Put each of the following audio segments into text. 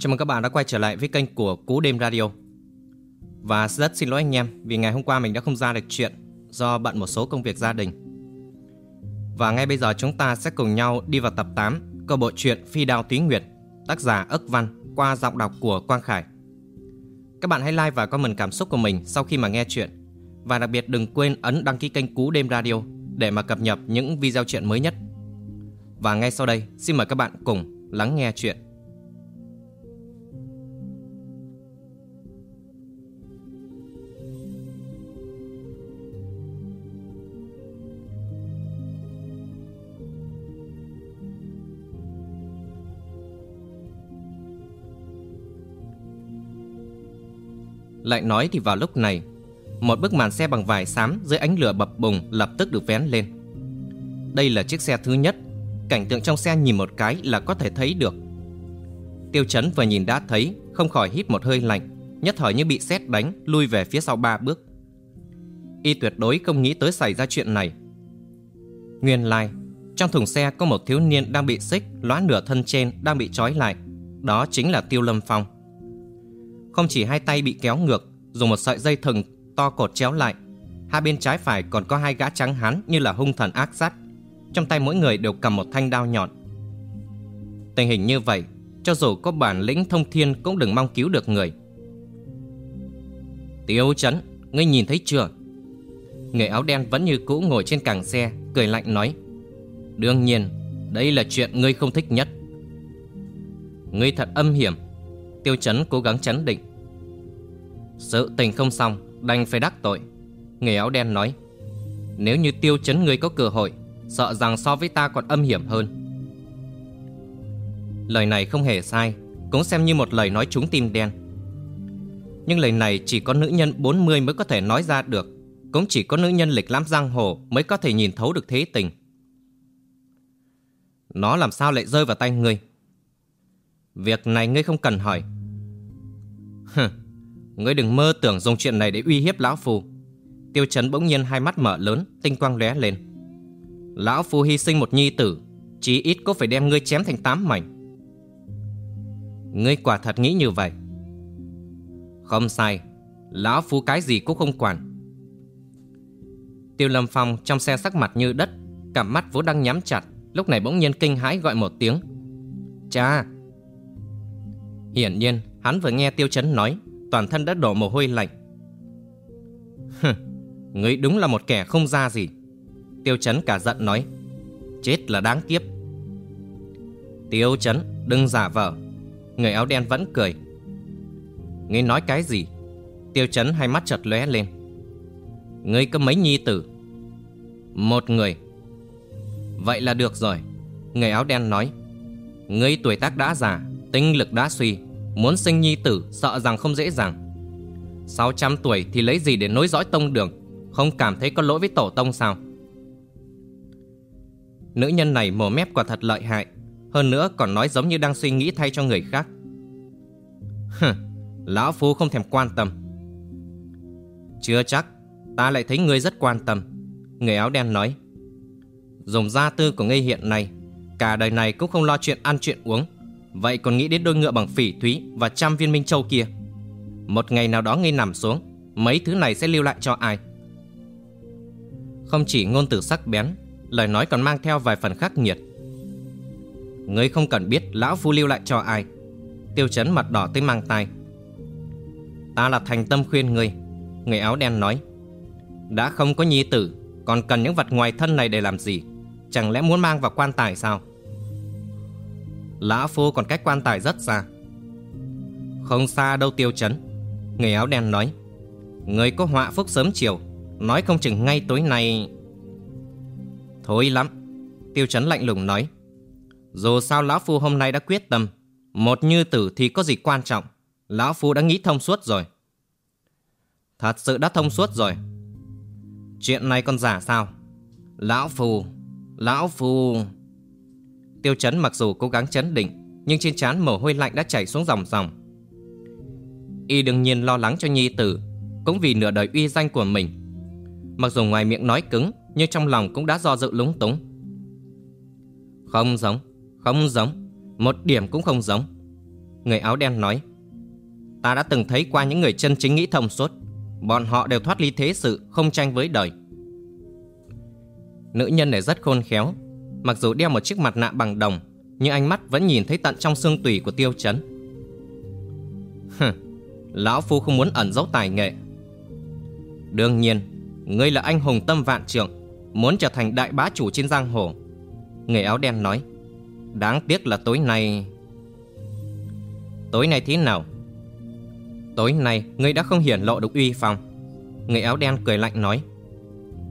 Chào mừng các bạn đã quay trở lại với kênh của Cú Đêm Radio. Và rất xin lỗi anh em vì ngày hôm qua mình đã không ra được chuyện Do bận một số công việc gia đình. Và ngay bây giờ chúng ta sẽ cùng nhau đi vào tập 8 Câu bộ truyện Phi Đao Túy Nguyệt, Tác giả ức văn, qua giọng đọc của Quang Khải. Các bạn hãy like và comment cảm xúc của mình sau khi mà nghe chuyện. Và đặc biệt đừng quên ấn đăng ký kênh Cú Đêm Radio Để mà cập nhật những video chuyện mới nhất. Và ngay sau đây, xin mời các bạn cùng lắng nghe chuyện. Lại nói thì vào lúc này, Một bức màn xe bằng vải xám dưới ánh lửa bập bùng lập tức được vén lên. Đây là chiếc xe thứ nhất, Cảnh tượng trong xe nhìn một cái là có thể thấy được. Tiêu chấn vừa nhìn đã thấy, Không khỏi hít một hơi lạnh, Nhất thời như bị sét đánh, Lui về phía sau ba bước. Y tuyệt đối không nghĩ tới xảy ra chuyện này. Nguyên lai, Trong thùng xe có một thiếu niên đang bị xích, Lóa nửa thân trên đang bị trói lại. Đó chính là Tiêu Lâm Phong không chỉ hai tay bị kéo ngược, Dùng một sợi dây thừng to cột chéo lại, Hai bên trái phải còn có hai gã trắng hán Như là hung thần ác sát. Trong tay mỗi người đều cầm một thanh đao nhọn. Tình hình như vậy, Cho dù có bản lĩnh thông thiên Cũng đừng mong cứu được người. Tiêu chấn, Ngươi nhìn thấy chưa? Người áo đen vẫn như cũ ngồi trên càng xe, Cười lạnh nói, Đương nhiên, Đây là chuyện ngươi không thích nhất. Ngươi thật âm hiểm Tiêu chấn cố gắng chấn định. Sự tình không xong, Đành phải đắc tội. Người áo đen nói, Nếu như tiêu chấn người có cơ hội, Sợ rằng so với ta còn âm hiểm hơn. Lời này không hề sai, Cũng xem như một lời nói trúng tim đen. Nhưng lời này chỉ có nữ nhân 40 mới có thể nói ra được, Cũng chỉ có nữ nhân lịch lãm giang hồ Mới có thể nhìn thấu được thế tình. Nó làm sao lại rơi vào tay ngươi? Việc này ngươi không cần hỏi. Hừ, ngươi đừng mơ tưởng dùng chuyện này để uy hiếp lão phu. Tiêu chấn bỗng nhiên hai mắt mở lớn Tinh quang lóe lên. Lão phu hy sinh một nhi tử Chí ít có phải đem ngươi chém thành tám mảnh. Ngươi quả thật nghĩ như vậy. Không sai Lão phu cái gì cũng không quản. Tiêu lâm phong trong xe sắc mặt như đất Cặp mắt vốn đang nhắm chặt Lúc này bỗng nhiên kinh hãi gọi một tiếng. Cha Hiển nhiên hắn vừa nghe Tiêu Chấn nói Toàn thân đã đổ mồ hôi lạnh. Hừ, ngươi đúng là một kẻ không ra gì. Tiêu Chấn cả giận nói Chết là đáng kiếp. Tiêu Chấn đừng giả vờ. Người áo đen vẫn cười. Ngươi nói cái gì? Tiêu Chấn hai mắt chợt lóe lên. Ngươi có mấy nhi tử? Một người. Vậy là được rồi Người áo đen nói. Ngươi tuổi tác đã già Tinh lực đã suy Muốn sinh nhi tử sợ rằng không dễ dàng. 600 tuổi thì lấy gì để nối dõi tông đường? Không cảm thấy có lỗi với tổ tông sao? Nữ nhân này mồm mép quả thật lợi hại Hơn nữa còn nói giống như đang suy nghĩ thay cho người khác. Hừ, Lão Phu không thèm quan tâm. Chưa chắc Ta lại thấy ngươi rất quan tâm Người áo đen nói. Dùng gia tư của ngươi hiện nay Cả đời này cũng không lo chuyện ăn chuyện uống. Vậy còn nghĩ đến đôi ngựa bằng phỉ thúy Và trăm viên minh châu kia? Một ngày nào đó ngươi nằm xuống, Mấy thứ này sẽ lưu lại cho ai? Không chỉ ngôn từ sắc bén, Lời nói còn mang theo vài phần khắc nghiệt. Ngươi không cần biết Lão Phu lưu lại cho ai. Tiêu chấn mặt đỏ tới mang tai. Ta là thành tâm khuyên ngươi, Người áo đen nói. Đã không có nhi tử, Còn cần những vật ngoài thân này để làm gì? Chẳng lẽ muốn mang vào quan tài sao? Lão Phu còn cách quan tài rất xa. Không xa đâu, tiêu chấn. Người áo đen nói, Người có họa phúc sớm chiều, Nói không chừng ngay tối nay. Thôi lắm, Tiêu chấn lạnh lùng nói. Dù sao Lão Phu hôm nay đã quyết tâm, Một như tử thì có gì quan trọng? Lão Phu đã nghĩ thông suốt rồi. Thật sự đã thông suốt rồi. Chuyện này còn giả sao? Lão Phu Lão Phu Tiêu chấn mặc dù cố gắng chấn định, Nhưng trên trán mồ hôi lạnh đã chảy xuống dòng dòng. Y đương nhiên lo lắng cho nhi tử, Cũng vì nửa đời uy danh của mình. Mặc dù ngoài miệng nói cứng, Nhưng trong lòng cũng đã do dự lúng túng. Không giống Không giống, Một điểm cũng không giống. Người áo đen nói, Ta đã từng thấy qua những người chân chính nghĩ thông suốt. Bọn họ đều thoát ly thế sự, Không tranh với đời. Nữ nhân này rất khôn khéo Mặc dù đeo một chiếc mặt nạ bằng đồng, Nhưng ánh mắt vẫn nhìn thấy tận trong xương tủy của tiêu chấn. Lão Phu không muốn ẩn giấu tài nghệ. Đương nhiên, Ngươi là anh hùng tâm vạn trượng, Muốn trở thành đại bá chủ trên giang hồ. Người áo đen nói, Đáng tiếc là tối nay. Tối nay thế nào? Tối nay, ngươi đã không hiển lộ được uy phong. Người áo đen cười lạnh nói,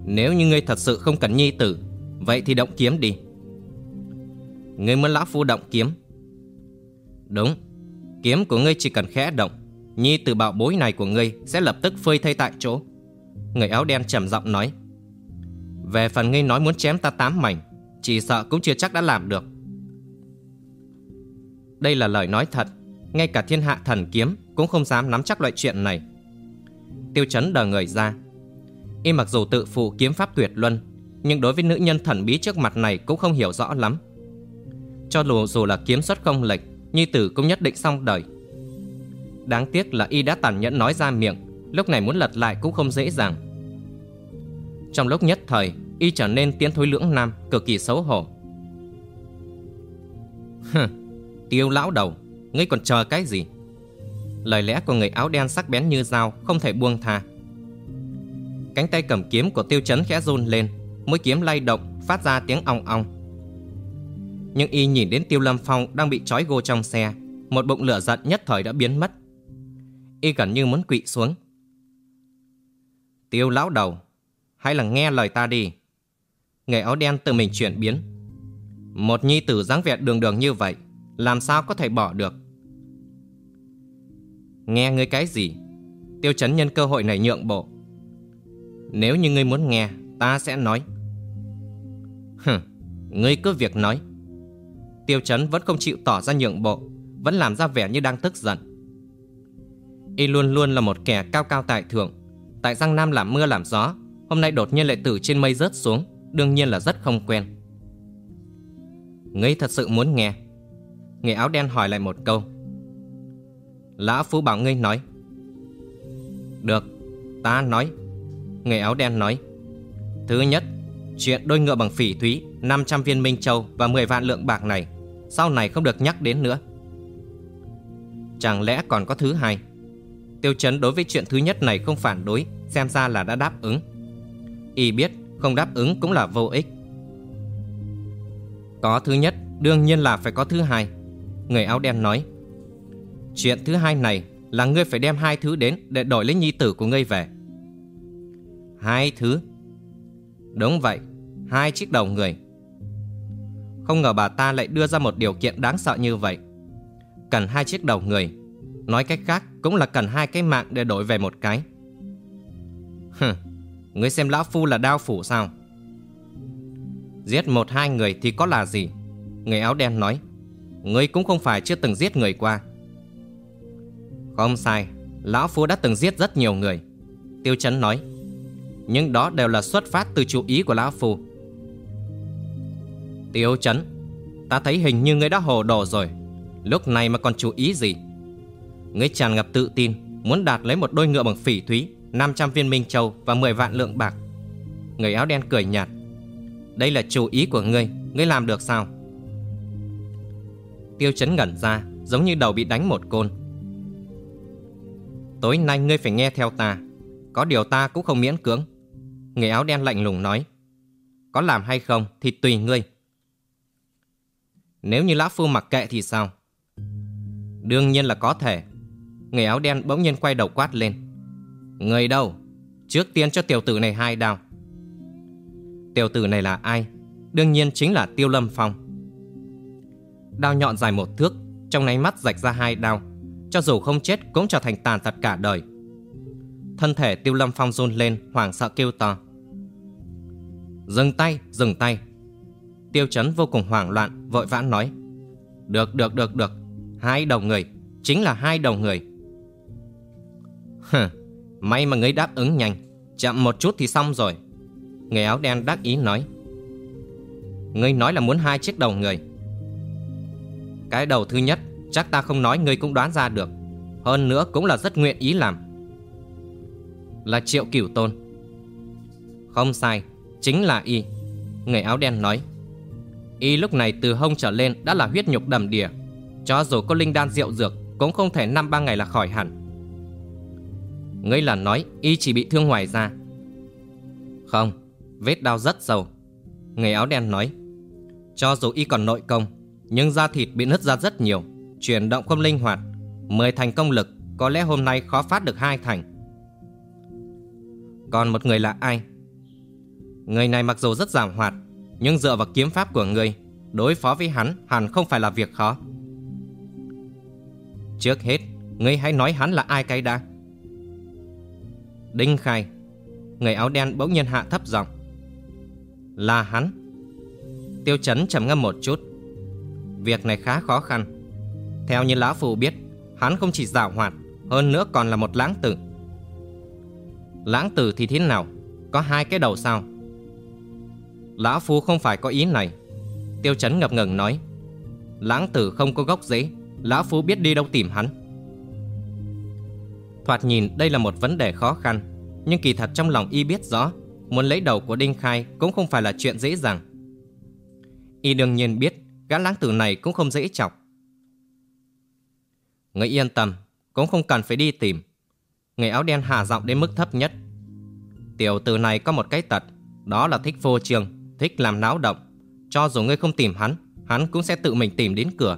Nếu như ngươi thật sự không cần nhi tử Vậy thì động kiếm đi. Ngươi muốn lão phu động kiếm? Đúng, Kiếm của ngươi chỉ cần khẽ động, Nhi tử bảo bối này của ngươi Sẽ lập tức phơi thay tại chỗ. Người áo đen trầm giọng nói, Về phần ngươi nói muốn chém ta tám mảnh, Chỉ sợ cũng chưa chắc đã làm được. Đây là lời nói thật, Ngay cả thiên hạ thần kiếm Cũng không dám nắm chắc loại chuyện này. Tiêu chấn đờ người ra. Y mặc dù tự phụ kiếm pháp tuyệt luân nhưng đối với nữ nhân thần bí trước mặt này Cũng không hiểu rõ lắm. Cho dù dù là kiếm xuất không lệch Nhi tử cũng nhất định xong đời. Đáng tiếc là y đã tàn nhẫn nói ra miệng Lúc này muốn lật lại cũng không dễ dàng. Trong lúc nhất thời Y trở nên tiến thối lưỡng nam Cực kỳ xấu hổ. Hừ, tiêu lão đầu Ngươi còn chờ cái gì? Lời lẽ của người áo đen sắc bén như dao Không thể buông tha. Cánh tay cầm kiếm của tiêu chấn khẽ run lên Mũi kiếm lay động, Phát ra tiếng ong ong. Nhưng y nhìn đến tiêu lâm phong Đang bị trói gô trong xe, Một bụng lửa giận nhất thời đã biến mất. Y gần như muốn quỵ xuống. Tiêu lão đầu Hay là nghe lời ta đi. Người áo đen tự mình chuyển biến. Một nhi tử dáng vẻ đường đường như vậy, Làm sao có thể bỏ được? Nghe ngươi cái gì? Tiêu chấn nhân cơ hội này nhượng bộ. Nếu như ngươi muốn nghe, Ta sẽ nói. Hừ, ngươi cứ việc nói. Tiêu chấn vẫn không chịu tỏ ra nhượng bộ Vẫn làm ra vẻ như đang tức giận. Y luôn luôn là một kẻ cao cao tại thượng. Tại Giang Nam làm mưa làm gió Hôm nay đột nhiên lại từ trên mây rớt xuống Đương nhiên là rất không quen. Ngươi thật sự muốn nghe? Người áo đen hỏi lại một câu. Lão Phú bảo ngươi nói. Được Ta nói. Người áo đen nói. Thứ nhất Chuyện đôi ngựa bằng phỉ thúy 500 viên minh châu và 10 vạn lượng bạc này, Sau này không được nhắc đến nữa. Chẳng lẽ còn có thứ hai? Tiêu chấn đối với chuyện thứ nhất này không phản đối, Xem ra là đã đáp ứng. Y biết không đáp ứng cũng là vô ích. Có thứ nhất, Đương nhiên là phải có thứ hai. Người áo đen nói, Chuyện thứ hai này là ngươi phải đem hai thứ đến Để đổi lấy nhi tử của ngươi về. Hai thứ? Đúng vậy. Hai chiếc đầu người. Không ngờ bà ta lại đưa ra một điều kiện đáng sợ như vậy. Cần hai chiếc đầu người. Nói cách khác cũng là cần hai cái mạng để đổi về một cái. Hừ, ngươi xem lão phu là đao phủ sao? Giết một hai người thì có là gì? Người áo đen nói Ngươi cũng không phải chưa từng giết người qua. Không sai Lão phu đã từng giết rất nhiều người. Tiêu chấn nói Nhưng đó đều là xuất phát từ chủ ý của lão phu. Tiêu chấn Ta thấy hình như ngươi đã hồ đồ rồi. Lúc này mà còn chú ý gì? Ngươi tràn ngập tự tin, Muốn đạt lấy một đôi ngựa bằng phỉ thúy 500 viên minh châu và 10 vạn lượng bạc. Người áo đen cười nhạt. Đây là chủ ý của ngươi Ngươi làm được sao? Tiêu chấn ngẩn ra, Giống như đầu bị đánh một côn. Tối nay ngươi phải nghe theo ta, Có điều ta cũng không miễn cưỡng. Người áo đen lạnh lùng nói. Có làm hay không thì tùy ngươi. Nếu như Lão Phu mặc kệ thì sao? Đương nhiên là có thể. Người áo đen bỗng nhiên quay đầu quát lên. Người đâu? Trước tiên cho tiểu tử này hai đao. Tiểu tử này là ai? Đương nhiên chính là Tiêu Lâm Phong. Đao nhọn dài một thước Trong nháy mắt rạch ra hai đao. Cho dù không chết cũng trở thành tàn tật cả đời. Thân thể Tiêu Lâm Phong run lên Hoảng sợ kêu to. Dừng tay, dừng tay. Tiêu chấn vô cùng hoảng loạn Vội vã nói Được, được, được, được Hai đầu người, chính là hai đầu người. Hừ, may mà ngươi đáp ứng nhanh Chậm một chút thì xong rồi. Người áo đen đắc ý nói Ngươi nói là muốn hai chiếc đầu người. Cái đầu thứ nhất Chắc ta không nói ngươi cũng đoán ra được Hơn nữa cũng là rất nguyện ý làm. Là triệu cửu tôn. Không sai Chính là y. Người áo đen nói Y lúc này từ hông trở lên đã là huyết nhục đầm đìa. Cho dù có linh đan rượu dược, Cũng không thể năm ba ngày là khỏi hẳn. Ngươi là nói Y chỉ bị thương ngoài da. Không, Vết đau rất sâu. Người áo đen nói, Cho dù Y còn nội công, Nhưng da thịt bị nứt ra rất nhiều, Chuyển động không linh hoạt. Mười thành công lực, Có lẽ hôm nay khó phát được hai thành. Còn một người là ai? Người này mặc dù rất giảm hoạt nhưng dựa vào kiếm pháp của người, Đối phó với hắn hẳn không phải là việc khó. Trước hết, Ngươi hãy nói hắn là ai cái đã Đinh Khai, Người áo đen bỗng nhiên hạ thấp giọng. Là hắn. Tiêu chấn trầm ngâm một chút. Việc này khá khó khăn. Theo như Lão Phù biết, Hắn không chỉ giảo hoạt, Hơn nữa còn là một lãng tử. Lãng tử thì thế nào? Có hai cái đầu sao? Lão Phu không phải có ý này. Tiêu chấn ngập ngừng nói, Lãng tử không có gốc rễ, Lão Phu biết đi đâu tìm hắn. Thoạt nhìn đây là một vấn đề khó khăn, Nhưng kỳ thật trong lòng y biết rõ, Muốn lấy đầu của Đinh Khai Cũng không phải là chuyện dễ dàng. Y đương nhiên biết, Gã lãng tử này cũng không dễ chọc. Người yên tâm, Cũng không cần phải đi tìm. Người áo đen hạ giọng đến mức thấp nhất, Tiểu tử này có một cái tật, Đó là thích phô trương. Thích làm náo động. Cho dù ngươi không tìm hắn Hắn cũng sẽ tự mình tìm đến cửa.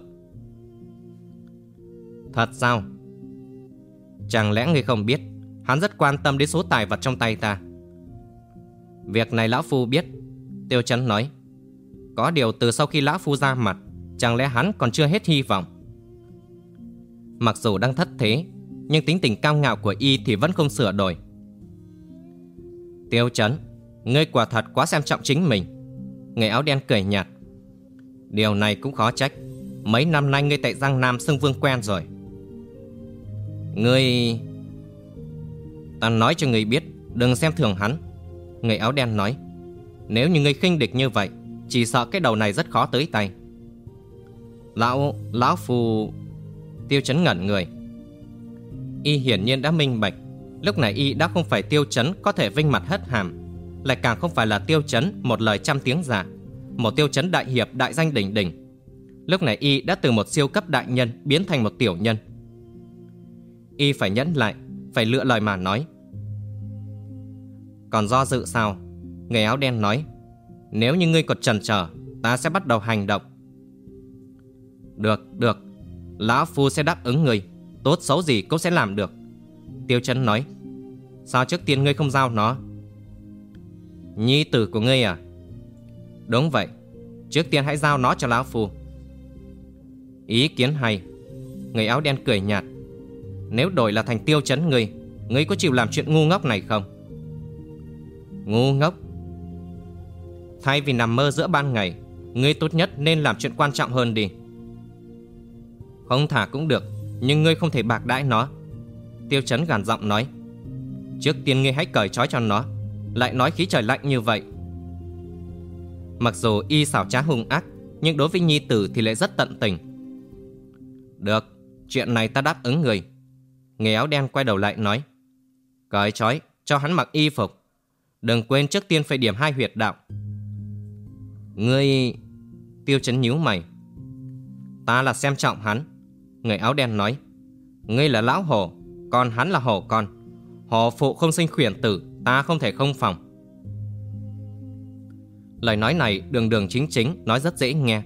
Thật sao? Chẳng lẽ ngươi không biết, Hắn rất quan tâm đến số tài vật trong tay ta? Việc này Lão Phu biết, Tiêu Chấn nói. Có điều từ sau khi Lão Phu ra mặt, Chẳng lẽ hắn còn chưa hết hy vọng? Mặc dù đang thất thế, Nhưng tính tình cao ngạo của y thì vẫn không sửa đổi. Tiêu Chấn Ngươi quả thật quá xem trọng chính mình. Người áo đen cười nhạt. Điều này cũng khó trách. Mấy năm nay ngươi tại Giang Nam xưng vương quen rồi. Ngươi... Ta nói cho ngươi biết, Đừng xem thường hắn. Người áo đen nói. Nếu như ngươi khinh địch như vậy, Chỉ sợ cái đầu này rất khó tới tay. Lão... Lão phù... Tiêu chấn ngẩn người. Y hiển nhiên đã minh bạch, Lúc này Y đã không phải tiêu chấn Có thể vinh mặt hất hàm. Lại càng không phải là tiêu chấn Một lời trăm tiếng giả. Một tiêu chấn đại hiệp đại danh đỉnh đỉnh. Lúc này Y đã từ một siêu cấp đại nhân Biến thành một tiểu nhân. Y phải nhẫn lại Phải lựa lời mà nói. Còn do dự sao? Người áo đen nói Nếu như ngươi còn chần chờ Ta sẽ bắt đầu hành động. Được, được. Lão Phu sẽ đáp ứng người Tốt xấu gì cũng sẽ làm được. Tiêu chấn nói Sao trước tiên ngươi không giao nó? Nhi tử của ngươi à? Đúng vậy. Trước tiên hãy giao nó cho Lão Phu. Ý kiến hay. Người áo đen cười nhạt. Nếu đổi là thành tiêu chấn ngươi Ngươi có chịu làm chuyện ngu ngốc này không? Ngu ngốc? Thay vì nằm mơ giữa ban ngày, Ngươi tốt nhất nên làm chuyện quan trọng hơn đi. Không thả cũng được, Nhưng ngươi không thể bạc đãi nó. Tiêu chấn gàn giọng nói. Trước tiên ngươi hãy cởi trói cho nó. Lại nói khí trời lạnh như vậy. Mặc dù y xảo trá hung ác, Nhưng đối với nhi tử thì lại rất tận tình. Được, Chuyện này ta đáp ứng người. Người áo đen quay đầu lại nói, Cởi trói, cho hắn mặc y phục. Đừng quên trước tiên phải điểm hai huyệt đạo. Ngươi... Tiêu chấn nhíu mày. Ta là xem trọng hắn. Người áo đen nói, Ngươi là lão hổ, Còn hắn là hổ con. Hổ phụ không sinh khuyển tử. Ta không thể không phòng. Lời nói này, đường đường chính chính, Nói rất dễ nghe.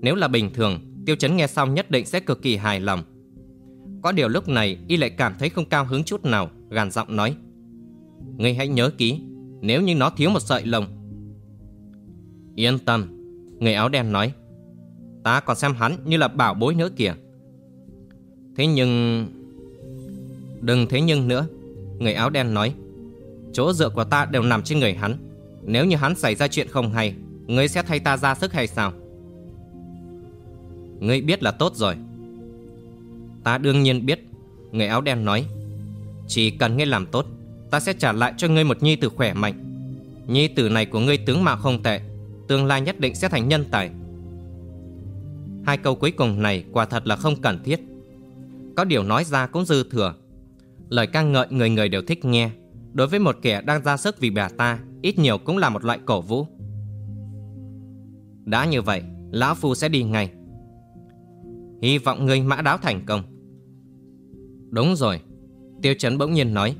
Nếu là bình thường, Tiêu chấn nghe xong nhất định sẽ cực kỳ hài lòng. Có điều lúc này, y lại cảm thấy không cao hứng chút nào, Gàn giọng nói. Ngươi hãy nhớ kỹ, Nếu như nó thiếu một sợi lông Yên tâm, Người áo đen nói. Ta còn xem hắn như là bảo bối nữa kìa. Thế nhưng, Đừng thế nhưng nữa, Người áo đen nói. Chỗ dựa của ta đều nằm trên người hắn. Nếu như hắn xảy ra chuyện không hay, Ngươi sẽ thay ta ra sức hay sao? Ngươi biết là tốt rồi. Ta đương nhiên biết, Người áo đen nói. Chỉ cần ngươi làm tốt, Ta sẽ trả lại cho ngươi một nhi tử khỏe mạnh. Nhi tử này của ngươi tướng mạo không tệ, Tương lai nhất định sẽ thành nhân tài. Hai câu cuối cùng này quả thật là không cần thiết. Có điều nói ra cũng dư thừa. Lời ca ngợi người người đều thích nghe. Đối với một kẻ đang ra sức vì bà ta, Ít nhiều cũng là một loại cổ vũ. Đã như vậy, Lão Phu sẽ đi ngay. Hy vọng ngươi mã đáo thành công. Đúng rồi, Tiêu chấn bỗng nhiên nói.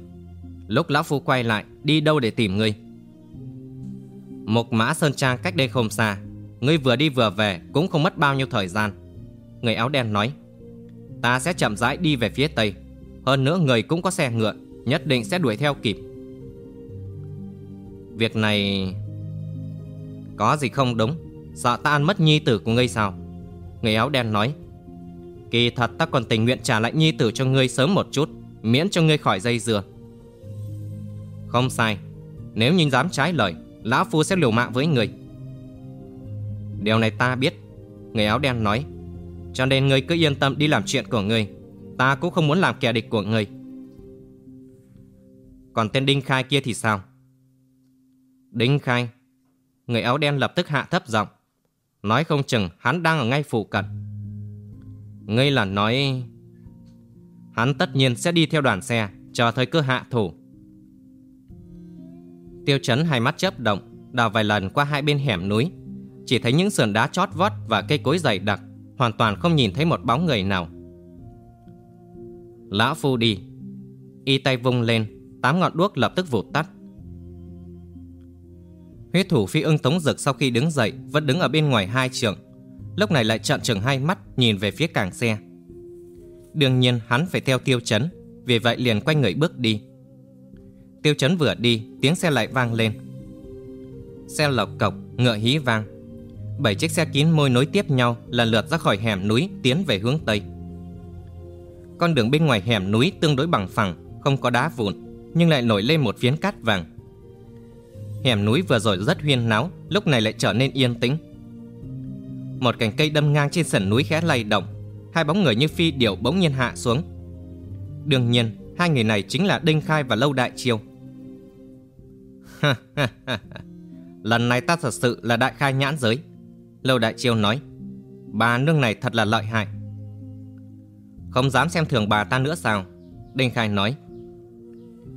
Lúc Lão Phu quay lại, Đi đâu để tìm ngươi? Một mã Sơn Trang cách đây không xa, Ngươi vừa đi vừa về Cũng không mất bao nhiêu thời gian. Người áo đen nói, Ta sẽ chậm rãi đi về phía tây. Hơn nữa người cũng có xe ngựa Nhất định sẽ đuổi theo kịp. Việc này Có gì không đúng? Sợ ta ăn mất nhi tử của ngươi sao? Người áo đen nói, Kỳ thật ta còn tình nguyện trả lại nhi tử cho ngươi sớm một chút, Miễn cho ngươi khỏi dây dưa. Không sai, Nếu như dám trái lời, Lão Phu sẽ liều mạng với ngươi Điều này ta biết, Người áo đen nói, Cho nên ngươi cứ yên tâm đi làm chuyện của ngươi, Ta cũng không muốn làm kẻ địch của ngươi. Còn tên Đinh Khai kia thì sao? Đinh Khai, Người áo đen lập tức hạ thấp giọng, Nói không chừng hắn đang ở ngay phụ cận. Ngươi là nói, Hắn tất nhiên sẽ đi theo đoàn xe, Chờ thời cơ hạ thủ. Tiêu chấn hai mắt chớp động, Đào vài lần qua hai bên hẻm núi. Chỉ thấy những sườn đá chót vót Và cây cối dày đặc, Hoàn toàn không nhìn thấy một bóng người nào. Lão Phu đi, Y tay vung lên Tám ngọn đuốc lập tức vụt tắt. Huyết thủ phi ưng tống dực sau khi đứng dậy Vẫn đứng ở bên ngoài hai trường. Lúc này lại trợn trừng hai mắt Nhìn về phía càng xe. Đương nhiên hắn phải theo tiêu chấn Vì vậy liền quay người bước đi. Tiêu chấn vừa đi Tiếng xe lại vang lên. Xe lộc cộc, ngựa hí vang. Bảy chiếc xe kín môi nối tiếp nhau Lần lượt ra khỏi hẻm núi Tiến về hướng Tây. Con đường bên ngoài hẻm núi tương đối bằng phẳng Không có đá vụn. Nhưng lại nổi lên một phiến cát vàng. Hẻm núi vừa rồi rất huyên náo, Lúc này lại trở nên yên tĩnh. Một cành cây đâm ngang trên sườn núi khẽ lay động, Hai bóng người như phi điệu bỗng nhiên hạ xuống. Đương nhiên, Hai người này chính là Đinh Khai và Lâu Đại Chiêu. Lần này ta thật sự là đại khai nhãn giới. Lâu Đại Chiêu nói, Bà nương này thật là lợi hại. Không dám xem thường bà ta nữa sao? Đinh Khai nói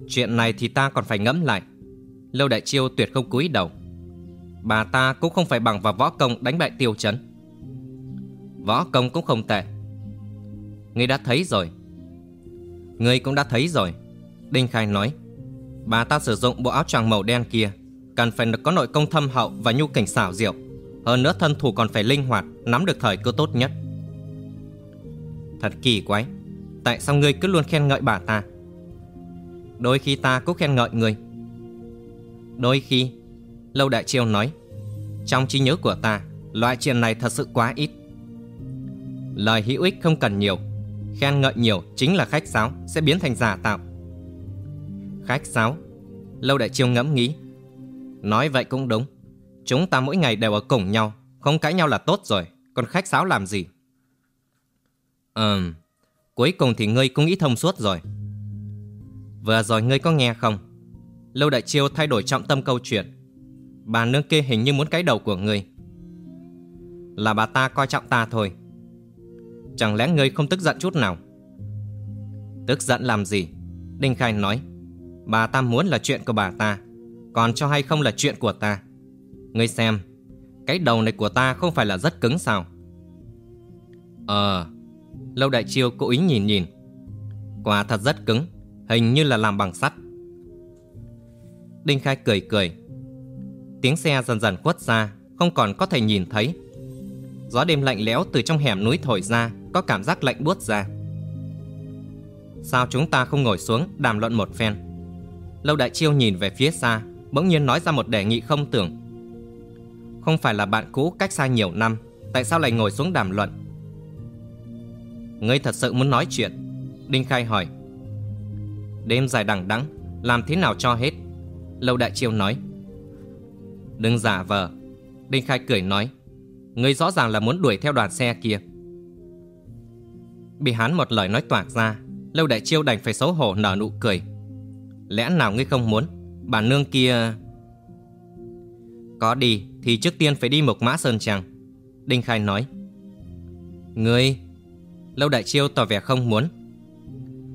Chuyện này thì ta còn phải ngẫm lại. Lâu Đại Chiêu tuyệt không cúi đầu. Bà ta cũng không phải bằng vào võ công đánh bại tiêu chấn. Võ công cũng không tệ. Ngươi đã thấy rồi. Ngươi cũng đã thấy rồi. Đinh Khai nói, Bà ta sử dụng bộ áo choàng màu đen kia, Cần phải có nội công thâm hậu và nhu cảnh xảo diệu. Hơn nữa thân thủ còn phải linh hoạt, Nắm được thời cơ tốt nhất. Thật kỳ quái. Tại sao ngươi cứ luôn khen ngợi bà ta? Đôi khi ta cũng khen ngợi người. Đôi khi, Lâu Đại Chiêu nói, Trong trí nhớ của ta, Loại chuyện này thật sự quá ít. Lời hữu ích không cần nhiều, Khen ngợi nhiều chính là khách sáo Sẽ biến thành giả tạo. Khách sáo, Lâu Đại Chiêu ngẫm nghĩ, Nói vậy cũng đúng, Chúng ta mỗi ngày đều ở cùng nhau, Không cãi nhau là tốt rồi, Còn khách sáo làm gì? Ừm, Cuối cùng thì ngươi cũng nghĩ thông suốt rồi. Vừa rồi ngươi có nghe không? Lâu Đại Chiêu thay đổi trọng tâm câu chuyện. Bà nương kia hình như muốn cái đầu của ngươi. Là bà ta coi trọng ta thôi. Chẳng lẽ ngươi không tức giận chút nào? Tức giận làm gì? Đinh Khai nói. Bà ta muốn là chuyện của bà ta, Còn cho hay không là chuyện của ta? Ngươi xem, Cái đầu này của ta không phải là rất cứng sao? Ờ Lâu Đại Chiêu cố ý nhìn nhìn. Quả thật rất cứng. Hình như là làm bằng sắt. Đinh Khai cười cười. Tiếng xe dần dần khuất ra Không còn có thể nhìn thấy. Gió đêm lạnh lẽo từ trong hẻm núi thổi ra, Có cảm giác lạnh buốt ra. Sao chúng ta không ngồi xuống Đàm luận một phen? Lâu Đại Chiêu nhìn về phía xa, Bỗng nhiên nói ra một đề nghị không tưởng. Không phải là bạn cũ cách xa nhiều năm, Tại sao lại ngồi xuống đàm luận? Ngươi thật sự muốn nói chuyện? Đinh Khai hỏi. Đêm dài đằng đẵng Làm thế nào cho hết? Lâu Đại Chiêu nói. Đừng giả vờ Đinh Khai cười nói. Ngươi rõ ràng là muốn đuổi theo đoàn xe kia. Bị hắn một lời nói toạc ra Lâu Đại Chiêu đành phải xấu hổ nở nụ cười. Lẽ nào ngươi không muốn? Bà nương kia Có đi thì trước tiên phải đi Mộc Mã Sơn Trang Đinh Khai nói. Ngươi... Lâu Đại Chiêu tỏ vẻ không muốn.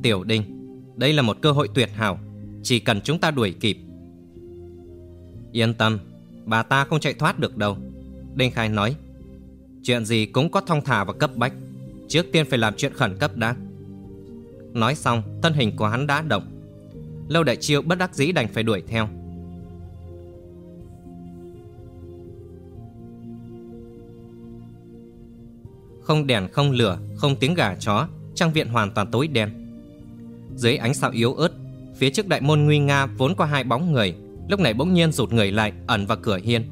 Tiểu Đinh, đây là một cơ hội tuyệt hảo. Chỉ cần chúng ta đuổi kịp. Yên tâm, bà ta không chạy thoát được đâu. Đinh Khai nói. Chuyện gì cũng có thong thả và cấp bách. Trước tiên phải làm chuyện khẩn cấp đã. Nói xong, thân hình của hắn đã động. Lâu Đại Chiêu bất đắc dĩ đành phải đuổi theo. Không đèn không lửa, không tiếng gà chó, trang viện hoàn toàn tối đen. Dưới ánh sao yếu ớt, phía trước đại môn nguy nga vốn có hai bóng người, lúc này bỗng nhiên rụt người lại ẩn vào cửa hiên.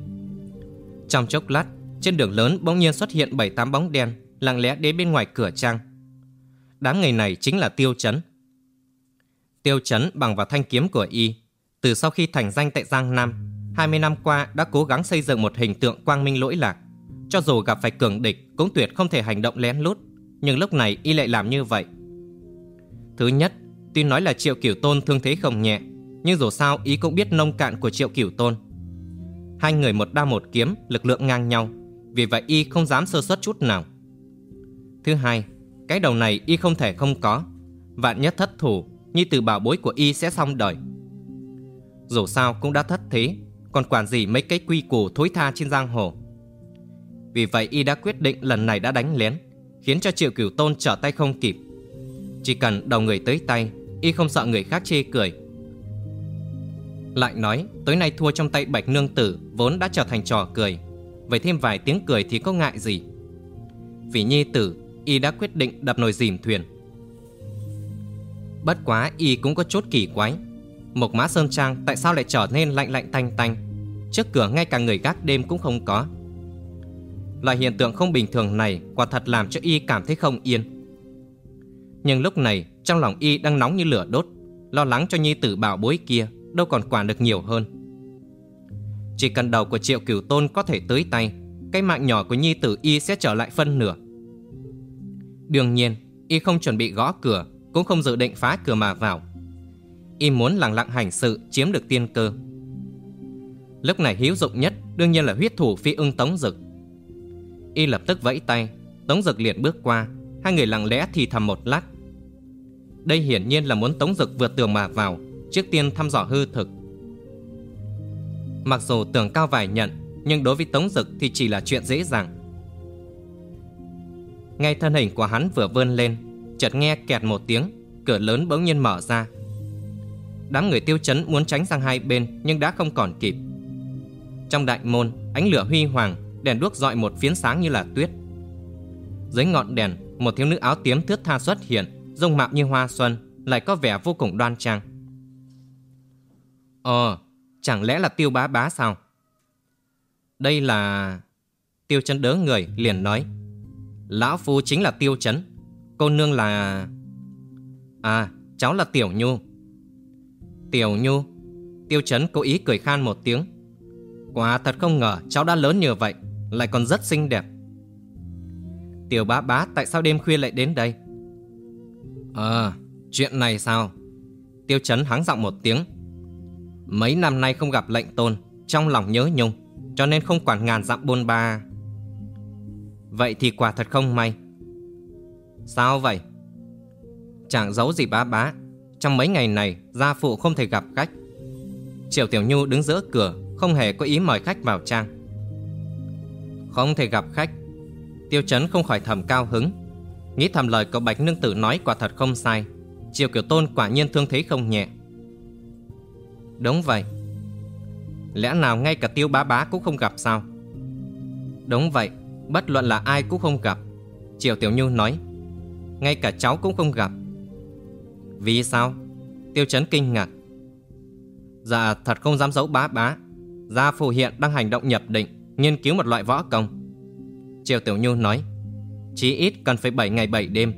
Trong chốc lát, trên đường lớn bỗng nhiên xuất hiện bảy tám bóng đen, lặng lẽ đến bên ngoài cửa trang. Đám người này chính là Tiêu Chấn. Tiêu Chấn bằng vào thanh kiếm của y, từ sau khi thành danh tại Giang Nam, 20 năm qua đã cố gắng xây dựng một hình tượng quang minh lỗi lạc. Cho dù gặp phải cường địch cũng tuyệt không thể hành động lén lút, nhưng lúc này y lại làm như vậy. Thứ nhất, tuy nói là Triệu Cửu Tôn thương thế không nhẹ, nhưng dù sao ý cũng biết nông cạn của Triệu Cửu Tôn. Hai người một đao một kiếm, lực lượng ngang nhau, vì vậy y không dám sơ suất chút nào. Thứ hai, cái đầu này y không thể không có, vạn nhất thất thủ, như từ bảo bối của y sẽ xong đời. Dù sao cũng đã thất thế, còn quản gì mấy cái quy củ thối tha trên giang hồ. Vì vậy y đã quyết định lần này đã đánh lén, khiến cho Triệu Cửu Tôn trở tay không kịp. Chỉ cần đầu người tới tay, y không sợ người khác chê cười. Lại nói, tối nay thua trong tay Bạch Nương Tử vốn đã trở thành trò cười. Vậy thêm vài tiếng cười thì có ngại gì? Vì nhi tử, y đã quyết định đập nồi dìm thuyền. Bất quá y cũng có chút kỳ quái. Mộc mã sơn trang tại sao lại trở nên lạnh lạnh tanh tanh? Trước cửa ngay cả người gác đêm cũng không có. Loại hiện tượng không bình thường này quả thật làm cho y cảm thấy không yên. Nhưng lúc này trong lòng y đang nóng như lửa đốt, lo lắng cho nhi tử bảo bối kia đâu còn quản được nhiều hơn. Chỉ cần đầu của triệu cửu tôn có thể tới tay, cái mạng nhỏ của nhi tử y sẽ trở lại phân nửa. Đương nhiên, y không chuẩn bị gõ cửa, cũng không dự định phá cửa mà vào. Y muốn lặng lặng hành sự chiếm được tiên cơ. Lúc này hữu dụng nhất đương nhiên là huyết thủ phi ưng tống dực. Y lập tức vẫy tay, tống dực liền bước qua, hai người lặng lẽ thì thầm một lát. Đây hiển nhiên là muốn tống dực vượt tường mà vào, trước tiên thăm dò hư thực. Mặc dù tường cao vài nhận, nhưng đối với tống dực thì chỉ là chuyện dễ dàng. Ngay thân hình của hắn vừa vươn lên, chợt nghe kẹt một tiếng, cửa lớn bỗng nhiên mở ra. Đám người tiêu chấn muốn tránh sang hai bên nhưng đã không còn kịp. Trong đại môn, ánh lửa huy hoàng, đèn đuốc dọi một phiến sáng như là tuyết. Dưới ngọn đèn, một thiếu nữ áo tím thướt tha xuất hiện, dung mạo như hoa xuân, lại có vẻ vô cùng đoan trang. Ờ, chẳng lẽ là tiêu bá bá sao? Đây là... Tiêu chấn đớ người liền nói. Lão Phu chính là Tiêu chấn. Cô nương là... À, cháu là Tiểu Nhu. Tiểu Nhu. Tiêu chấn cố ý cười khan một tiếng. Quả thật không ngờ cháu đã lớn như vậy, lại còn rất xinh đẹp. Tiểu bá bá tại sao đêm khuya lại đến đây? Ờ, chuyện này sao? Tiêu chấn hắng giọng một tiếng. Mấy năm nay không gặp lệnh tôn, trong lòng nhớ nhung, cho nên không quản ngàn dặm bôn ba. Vậy thì quả thật không may. Sao vậy? Chẳng giấu gì bá bá, trong mấy ngày này gia phụ không thể gặp khách. Triệu Tiểu Nhu đứng giữa cửa, không hề có ý mời khách vào trang. Không thể gặp khách, Tiêu Chấn không khỏi thầm cao hứng. Nghĩ thầm lời cậu Bạch Nương Tử nói quả thật không sai. Triệu Kiều Tôn quả nhiên thương thế không nhẹ. Đúng vậy. Lẽ nào ngay cả Tiêu Bá Bá cũng không gặp sao? Đúng vậy, bất luận là ai cũng không gặp. Triệu Tiểu Nhu nói. Ngay cả cháu cũng không gặp. Vì sao? Tiêu Chấn kinh ngạc. Dạ thật không dám giấu bá bá. Gia phù hiện đang hành động nhập định, nghiên cứu một loại võ công. Triệu Tiểu Nhu nói Chí ít cần phải 7 ngày 7 đêm.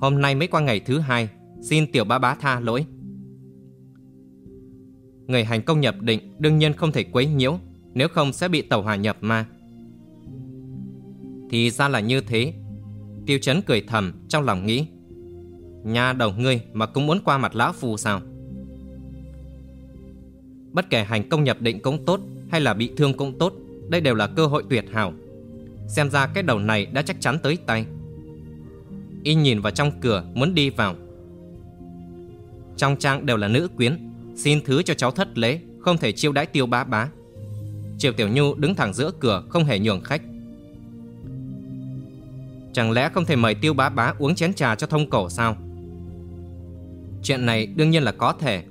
Hôm nay mới qua ngày thứ hai, Xin tiểu bá bá tha lỗi. Người hành công nhập định Đương nhiên không thể quấy nhiễu, Nếu không sẽ bị tẩu hỏa nhập ma. Thì ra là như thế. Tiêu chấn cười thầm Trong lòng nghĩ, Nhà đầu ngươi mà cũng muốn qua mặt lão phù sao? Bất kể hành công nhập định cũng tốt Hay là bị thương cũng tốt, Đây đều là cơ hội tuyệt hảo. Xem ra cái đầu này đã chắc chắn tới tay. Y nhìn vào trong cửa, muốn đi vào. Trong trang đều là nữ quyến. Xin thứ cho cháu thất lễ, Không thể chiêu đãi tiêu bá bá. Triệu Tiểu Nhu đứng thẳng giữa cửa, Không hề nhường khách. Chẳng lẽ không thể mời tiêu bá bá uống chén trà cho thông cổ sao? Chuyện này đương nhiên là có thể.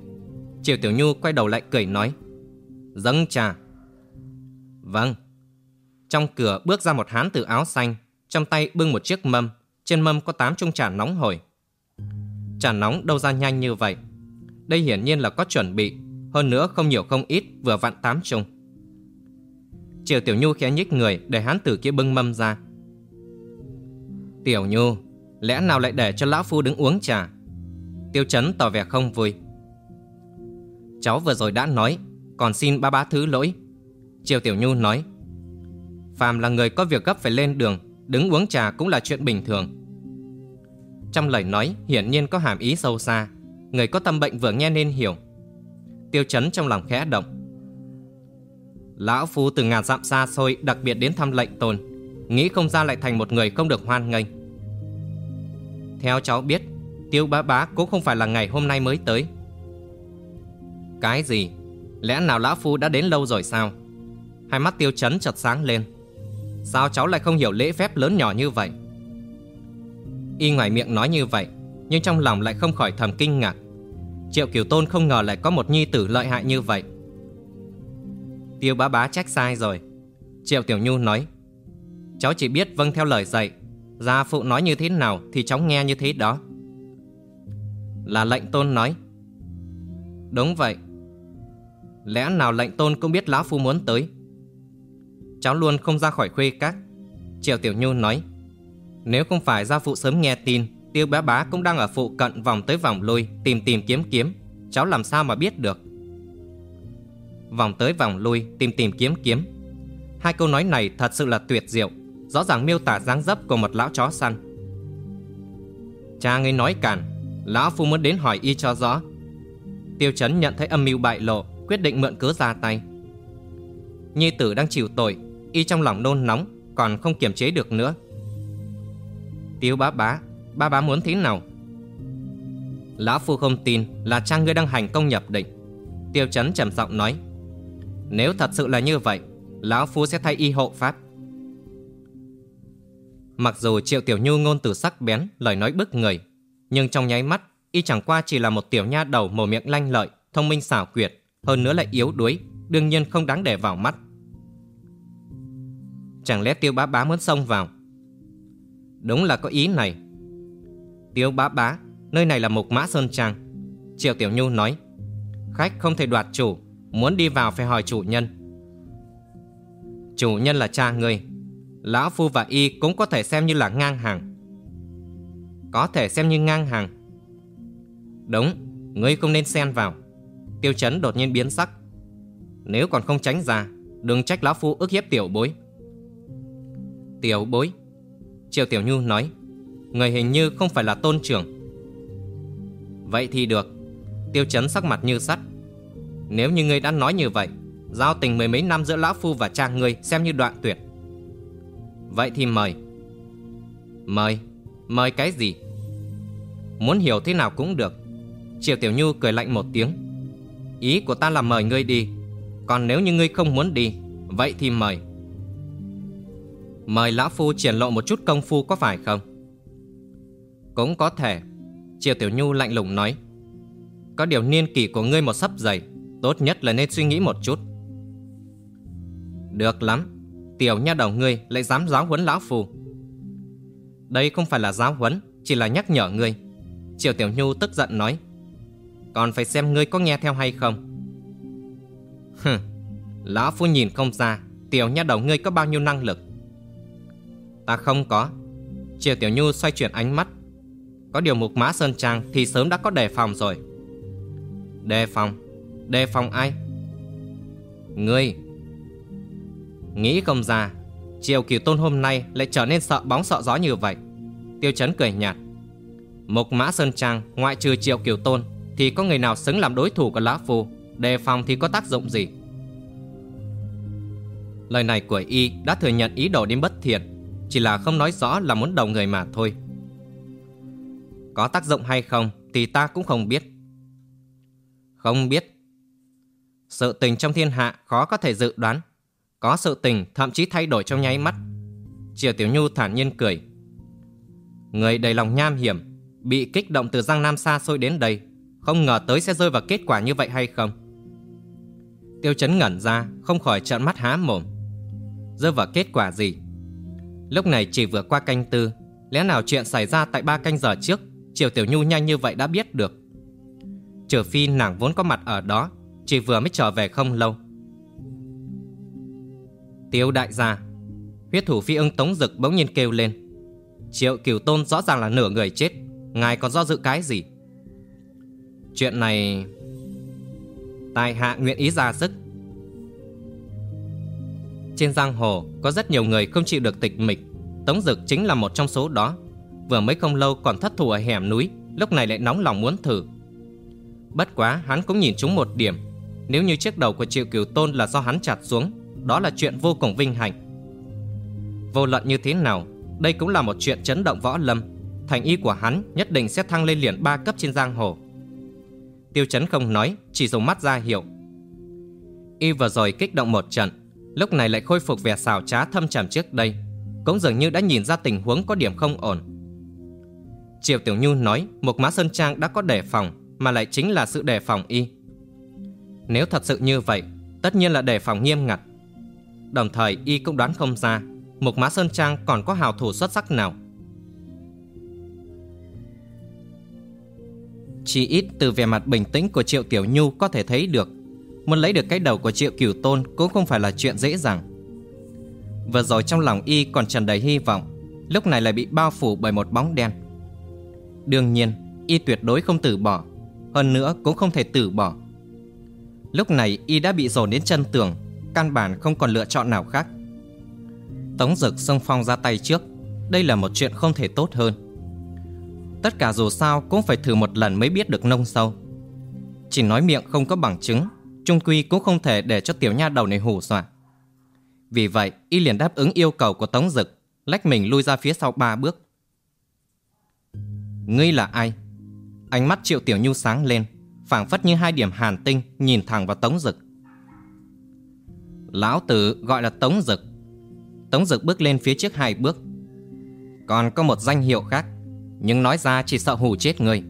Triệu Tiểu Nhu quay đầu lại cười nói, Dâng trà. Vâng. Trong cửa bước ra một hán tử áo xanh, Trong tay bưng một chiếc mâm, Trên mâm có tám chung trà nóng hổi. Trà nóng đâu ra nhanh như vậy? Đây hiển nhiên là có chuẩn bị, Hơn nữa không nhiều không ít, Vừa vặn tám chung. Triệu Tiểu Nhu khẽ nhích người Để hán tử kia bưng mâm ra. Tiểu Nhu, Lẽ nào lại để cho lão phu đứng uống trà? Tiêu chấn tỏ vẻ không vui. Cháu vừa rồi đã nói, Còn xin ba bá thứ lỗi. Triều Tiểu Nhu nói Phàm là người có việc gấp phải lên đường, Đứng uống trà cũng là chuyện bình thường. Trong lời nói, hiển nhiên có hàm ý sâu xa. Người có tâm bệnh vừa nghe nên hiểu. Tiêu chấn trong lòng khẽ động. Lão Phu từ ngàn dặm xa xôi, Đặc biệt đến thăm lệnh tôn Nghĩ không ra lại thành một người không được hoan nghênh. Theo cháu biết, Tiêu bá bá cũng không phải là ngày hôm nay mới tới. Cái gì? Lẽ nào Lão Phu đã đến lâu rồi sao? Hai mắt tiêu chấn chợt sáng lên. Sao cháu lại không hiểu lễ phép lớn nhỏ như vậy? Y ngoài miệng nói như vậy, Nhưng trong lòng lại không khỏi thầm kinh ngạc. Triệu Kiều Tôn không ngờ lại có một nhi tử lợi hại như vậy. Tiêu bá bá trách sai rồi. Triệu Tiểu Nhu nói, Cháu chỉ biết vâng theo lời dạy. Gia phụ nói như thế nào thì cháu nghe như thế đó. Là lệnh tôn nói, Đúng vậy. Lẽ nào lệnh tôn cũng biết lão phu muốn tới? Cháu luôn không ra khỏi khuê các. Triệu Tiểu Nhu nói, Nếu không phải gia phụ sớm nghe tin, Tiêu bá bá cũng đang ở phụ cận vòng tới vòng lui, Tìm tìm kiếm kiếm, Cháu làm sao mà biết được? Vòng tới vòng lui, Tìm tìm kiếm kiếm. Hai câu nói này thật sự là tuyệt diệu, Rõ ràng miêu tả dáng dấp của một lão chó săn. Cha ngươi nói cản Lão phu muốn đến hỏi y cho rõ. Tiêu chấn nhận thấy âm mưu bại lộ, Quyết định mượn cớ ra tay. Nhi tử đang chịu tội Y trong lòng nôn nóng Còn không kiềm chế được nữa. Tiêu bá bá Ba bá muốn thế nào? Lão phu không tin là trang ngươi đang hành công nhập định. Tiêu chấn trầm giọng nói Nếu thật sự là như vậy Lão phu sẽ thay y hộ pháp. Mặc dù Triệu Tiểu Nhu ngôn từ sắc bén, lời nói bức người, nhưng trong nháy mắt, y chẳng qua chỉ là một tiểu nha đầu mồm miệng lanh lợi, thông minh xảo quyệt, hơn nữa lại yếu đuối, đương nhiên không đáng để vào mắt. Chẳng lẽ Tiêu Bá Bá muốn xông vào? Đúng là có ý này. Tiêu Bá Bá, nơi này là Mục Mã Sơn Trang. Triệu Tiểu Nhu nói, khách không thể đoạt chủ, muốn đi vào phải hỏi chủ nhân. Chủ nhân là cha ngươi, Lão Phu và Y cũng có thể xem như là ngang hàng Có thể xem như ngang hàng Đúng, ngươi không nên xen vào Tiêu chấn đột nhiên biến sắc Nếu còn không tránh ra Đừng trách Lão Phu ức hiếp tiểu bối Tiểu bối. Triệu Tiểu Nhu nói, Người hình như không phải là tôn trưởng. Vậy thì được. Tiêu chấn sắc mặt như sắt. Nếu như ngươi đã nói như vậy, Giao tình mười mấy năm giữa Lão Phu và cha ngươi Xem như đoạn tuyệt. Vậy thì mời. Mời? Mời cái gì? Muốn hiểu thế nào cũng được. Triệu Tiểu Nhu cười lạnh một tiếng. Ý của ta là mời ngươi đi. Còn nếu như ngươi không muốn đi, Vậy thì mời. Mời Lão Phu triển lộ một chút công phu có phải không? Cũng có thể Triệu Tiểu Nhu lạnh lùng nói. Có điều niên kỷ của ngươi một sấp dày Tốt nhất là nên suy nghĩ một chút. Được lắm, Tiểu nha đầu ngươi lại dám giáo huấn lão phu. Đây không phải là giáo huấn, Chỉ là nhắc nhở ngươi. Triệu Tiểu Nhu tức giận nói. Còn phải xem ngươi có nghe theo hay không. Hừ Lão phu nhìn không ra, Tiểu nha đầu ngươi có bao nhiêu năng lực. Ta không có. Triệu Tiểu Nhu xoay chuyển ánh mắt. Có điều mục mã Sơn Trang Thì sớm đã có đề phòng rồi. Đề phòng? Đề phòng ai? Ngươi. Nghĩ không ra, Triệu Kiều Tôn hôm nay lại trở nên sợ bóng sợ gió như vậy. Tiêu chấn cười nhạt. Mục Mã Sơn Trang, ngoại trừ Triệu Kiều Tôn, Thì có người nào xứng làm đối thủ của Lão Phu? Đề phòng thì có tác dụng gì? Lời này của y đã thừa nhận ý đồ đến bất thiện. Chỉ là không nói rõ là muốn đầu người mà thôi Có tác dụng hay không thì ta cũng không biết. Không biết. Sự tình trong thiên hạ khó có thể dự đoán. Có sự tình thậm chí thay đổi trong nháy mắt. Triều Tiểu Nhu thản nhiên cười. Người đầy lòng nham hiểm, bị kích động từ Giang Nam xa xôi đến đây, không ngờ tới sẽ rơi vào kết quả như vậy hay không? Tiêu chấn ngẩn ra, không khỏi trợn mắt há mồm. Rơi vào kết quả gì? Lúc này chỉ vừa qua canh tư, lẽ nào chuyện xảy ra tại ba canh giờ trước, Triều Tiểu Nhu nhanh như vậy đã biết được. Trừ phi nàng vốn có mặt ở đó, chỉ vừa mới trở về không lâu. Tiêu đại gia, huyết thủ phi ưng tống dực bỗng nhiên kêu lên. Triệu cửu tôn rõ ràng là nửa người chết, ngài còn do dự cái gì? Chuyện này... Tài hạ nguyện ý ra sức trên giang hồ, có rất nhiều người không chịu được tịch mịch. Tống Dực chính là một trong số đó. Vừa mới không lâu còn thất thủ ở hẻm núi, Lúc này lại nóng lòng muốn thử. Bất quá, hắn cũng nhìn chúng một điểm. Nếu như chiếc đầu của triệu cửu tôn là do hắn chặt xuống, Đó là chuyện vô cùng vinh hạnh. Vô luận như thế nào, Đây cũng là một chuyện chấn động võ lâm. Thành y của hắn nhất định sẽ thăng lên liền ba cấp trên giang hồ. Tiêu chấn không nói, Chỉ dùng mắt ra hiệu. Y vừa rồi kích động một trận Lúc này lại khôi phục vẻ xào trá thâm trầm trước đây, Cũng dường như đã nhìn ra tình huống có điểm không ổn. Triệu Tiểu Nhu nói Một Mã Sơn Trang đã có đề phòng, Mà lại chính là sự đề phòng Y. Nếu thật sự như vậy, Tất nhiên là đề phòng nghiêm ngặt. Đồng thời, Y cũng đoán không ra Một Mã Sơn Trang còn có hào thủ xuất sắc nào. Chỉ ít từ vẻ mặt bình tĩnh của Triệu Tiểu Nhu có thể thấy được Muốn lấy được cái đầu của Triệu Cửu Tôn cũng không phải là chuyện dễ dàng. Vừa rồi trong lòng y còn tràn đầy hy vọng, Lúc này lại bị bao phủ bởi một bóng đen. Đương nhiên, y tuyệt đối không từ bỏ, Hơn nữa cũng không thể từ bỏ. Lúc này y đã bị dồn đến chân tường, Căn bản không còn lựa chọn nào khác. Tống dực xông phong ra tay trước, Đây là một chuyện không thể tốt hơn. Tất cả dù sao cũng phải thử một lần mới biết được nông sâu. Chỉ nói miệng không có bằng chứng Trung quy cũng không thể để cho tiểu nha đầu này hù dọa. Vì vậy, y liền đáp ứng yêu cầu của Tống Dực, Lách mình lui ra phía sau ba bước. Ngươi là ai? Ánh mắt triệu tiểu nhu sáng lên, phảng phất như hai điểm hàn tinh Nhìn thẳng vào Tống Dực. Lão tử gọi là Tống Dực. Tống Dực bước lên phía trước hai bước. Còn có một danh hiệu khác, nhưng nói ra chỉ sợ hù chết ngươi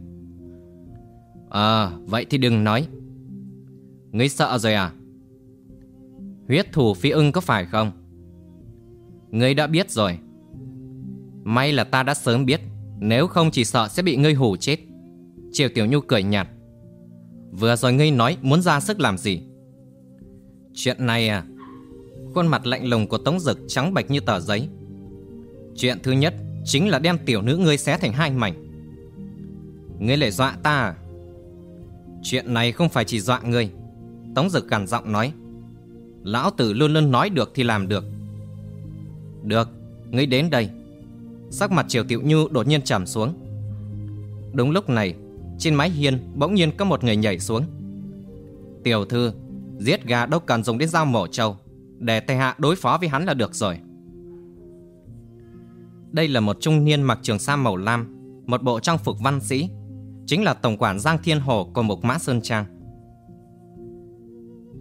Ờ vậy thì đừng nói. Ngươi sợ rồi à? Huyết thủ phi ưng có phải không? Ngươi đã biết rồi. May là ta đã sớm biết, Nếu không chỉ sợ sẽ bị ngươi hù chết. Triều Tiểu Nhu cười nhạt. Vừa rồi ngươi nói muốn ra sức làm gì? Chuyện này à Khuôn mặt lạnh lùng của Tống Dực trắng bạch như tờ giấy. Chuyện thứ nhất Chính là đem tiểu nữ ngươi xé thành hai mảnh. Ngươi lại dọa ta à? Chuyện này không phải chỉ dọa ngươi. Tống dực gằn giọng nói Lão tử luôn luôn nói được thì làm được. Được Ngươi đến đây. Sắc mặt Triều Tiểu Nhu đột nhiên trầm xuống. Đúng lúc này Trên mái hiên bỗng nhiên có một người nhảy xuống. Tiểu thư Giết gà đâu cần dùng đến dao mổ trâu Để tay hạ đối phó với hắn là được rồi. Đây là một trung niên mặc trường sa màu lam, một bộ trang phục văn sĩ, chính là tổng quản Giang Thiên Hồ của Mục Mã Sơn Trang.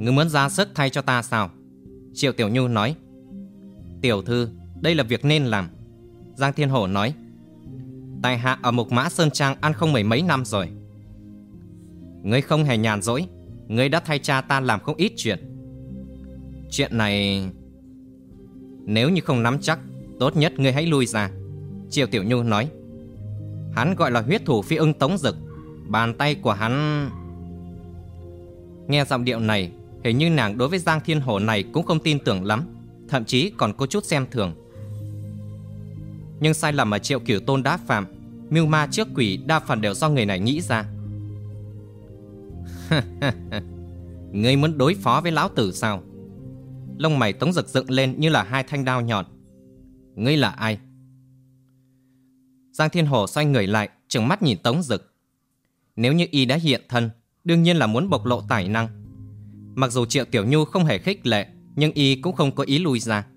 Ngươi muốn ra sức thay cho ta sao? Triệu Tiểu Nhu nói. Tiểu thư, đây là việc nên làm. Giang Thiên Hổ nói. Tài hạ ở Mục Mã Sơn Trang ăn không mấy mấy năm rồi. Ngươi không hề nhàn rỗi, ngươi đã thay cha ta làm không ít chuyện. Chuyện này... Nếu như không nắm chắc Tốt nhất ngươi hãy lui ra Triệu Tiểu Nhu nói Hắn gọi là huyết thủ phi ưng tống dực Bàn tay của hắn Nghe giọng điệu này Hình như nàng đối với Giang Thiên Hổ này Cũng không tin tưởng lắm Thậm chí còn có chút xem thường Nhưng sai lầm mà Triệu Cửu Tôn đã phạm Mưu ma trước quỷ đa phần đều do người này nghĩ ra Ngươi muốn đối phó với lão tử sao Lông mày tống rực dựng lên như là hai thanh đao nhọn Ngươi là ai? Giang Thiên Hồ xoay người lại, trừng mắt nhìn Tống Dực. Nếu như y đã hiện thân, đương nhiên là muốn bộc lộ tài năng. Mặc dù Triệu Tiểu Nhu không hề khích lệ, nhưng y cũng không có ý lui ra.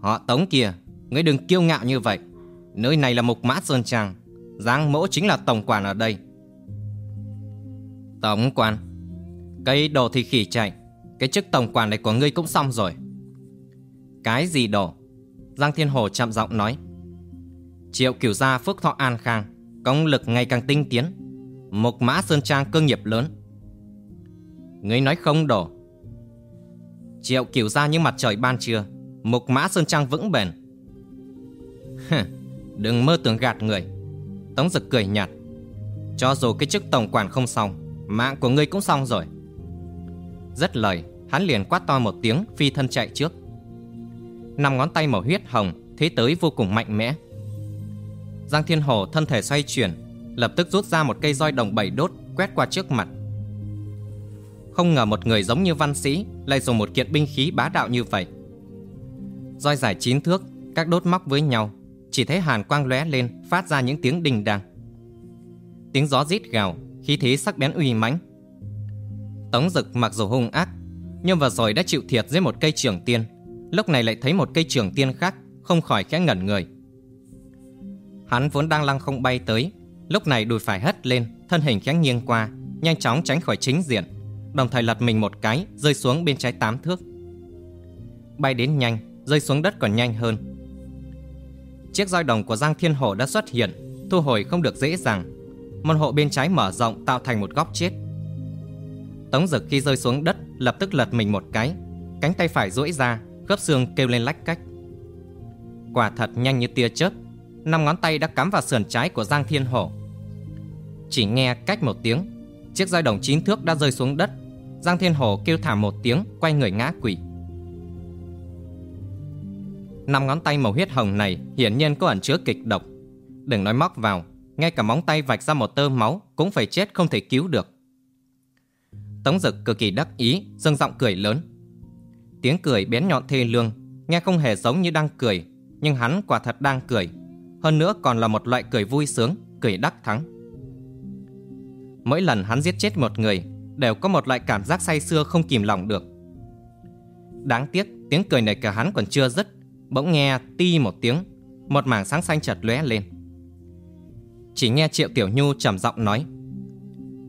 Họ Tống kia, ngươi đừng kiêu ngạo như vậy. Nơi này là Mục Mã Sơn Trang. Giang mỗ chính là tổng quản ở đây Tổng quản Cây đồ thì khỉ chạy Cái chức tổng quản này của ngươi cũng xong rồi Cái gì đồ Giang Thiên Hồ chậm giọng nói Triệu cửu gia phước thọ an khang Công lực ngày càng tinh tiến Mục mã sơn trang cơ nghiệp lớn Ngươi nói không đổ Triệu kiểu ra như mặt trời ban trưa Mục mã sơn trang vững bền. Đừng mơ tưởng gạt người. Tống giật cười nhạt. Cho dù cái chức tổng quản không xong, Mạng của ngươi cũng xong rồi. Rất lời, Hắn liền quát to một tiếng, phi thân chạy trước. Năm ngón tay màu huyết hồng, Thế tới vô cùng mạnh mẽ. Giang Thiên Hồ thân thể xoay chuyển, Lập tức rút ra một cây roi đồng bảy đốt, Quét qua trước mặt. Không ngờ một người giống như văn sĩ Lại dùng một kiện binh khí bá đạo như vậy. Roi dài chín thước, Các đốt móc với nhau, Chỉ thấy hàn quang lóe lên, Phát ra những tiếng đình đàng. Tiếng gió rít gào, Khí thế sắc bén uy mãnh. Tống Dực mặc dù hung ác, Nhưng vừa rồi đã chịu thiệt dưới một cây trường tiên, Lúc này lại thấy một cây trường tiên khác, Không khỏi khẽ ngẩn người. Hắn vốn đang lăng không bay tới, Lúc này đùi phải hất lên, Thân hình khẽ nghiêng qua, Nhanh chóng tránh khỏi chính diện. Đồng thời lật mình một cái Rơi xuống bên trái tám thước Bay đến nhanh Rơi xuống đất còn nhanh hơn Chiếc roi đồng của Giang Thiên Hổ đã xuất hiện Thu hồi không được dễ dàng Môn hộ bên trái mở rộng tạo thành một góc chết Tống dực khi rơi xuống đất Lập tức lật mình một cái Cánh tay phải duỗi ra Khớp xương kêu lên lách cách Quả thật nhanh như tia chớp năm ngón tay đã cắm vào sườn trái của Giang Thiên Hổ. Chỉ nghe cách một tiếng, chiếc roi đồng chín thước đã rơi xuống đất. Giang Thiên Hổ kêu thảm một tiếng, quay người ngã quỷ. Năm ngón tay màu huyết hồng này hiển nhiên có ẩn chứa kịch độc. Đừng nói móc vào, ngay cả móng tay vạch ra một tơ máu cũng phải chết không thể cứu được. Tống Dực cực kỳ đắc ý, dâng giọng cười lớn. Tiếng cười bén nhọn thê lương, nghe không hề giống như đang cười, nhưng hắn quả thật đang cười, hơn nữa còn là một loại cười vui sướng, cười đắc thắng. Mỗi lần hắn giết chết một người, đều có một loại cảm giác say sưa không kìm lòng được. Đáng tiếc, tiếng cười này cả hắn còn chưa dứt, bỗng nghe ti một tiếng, một mảng sáng xanh chợt lóe lên. Chỉ nghe Triệu Tiểu Nhu trầm giọng nói: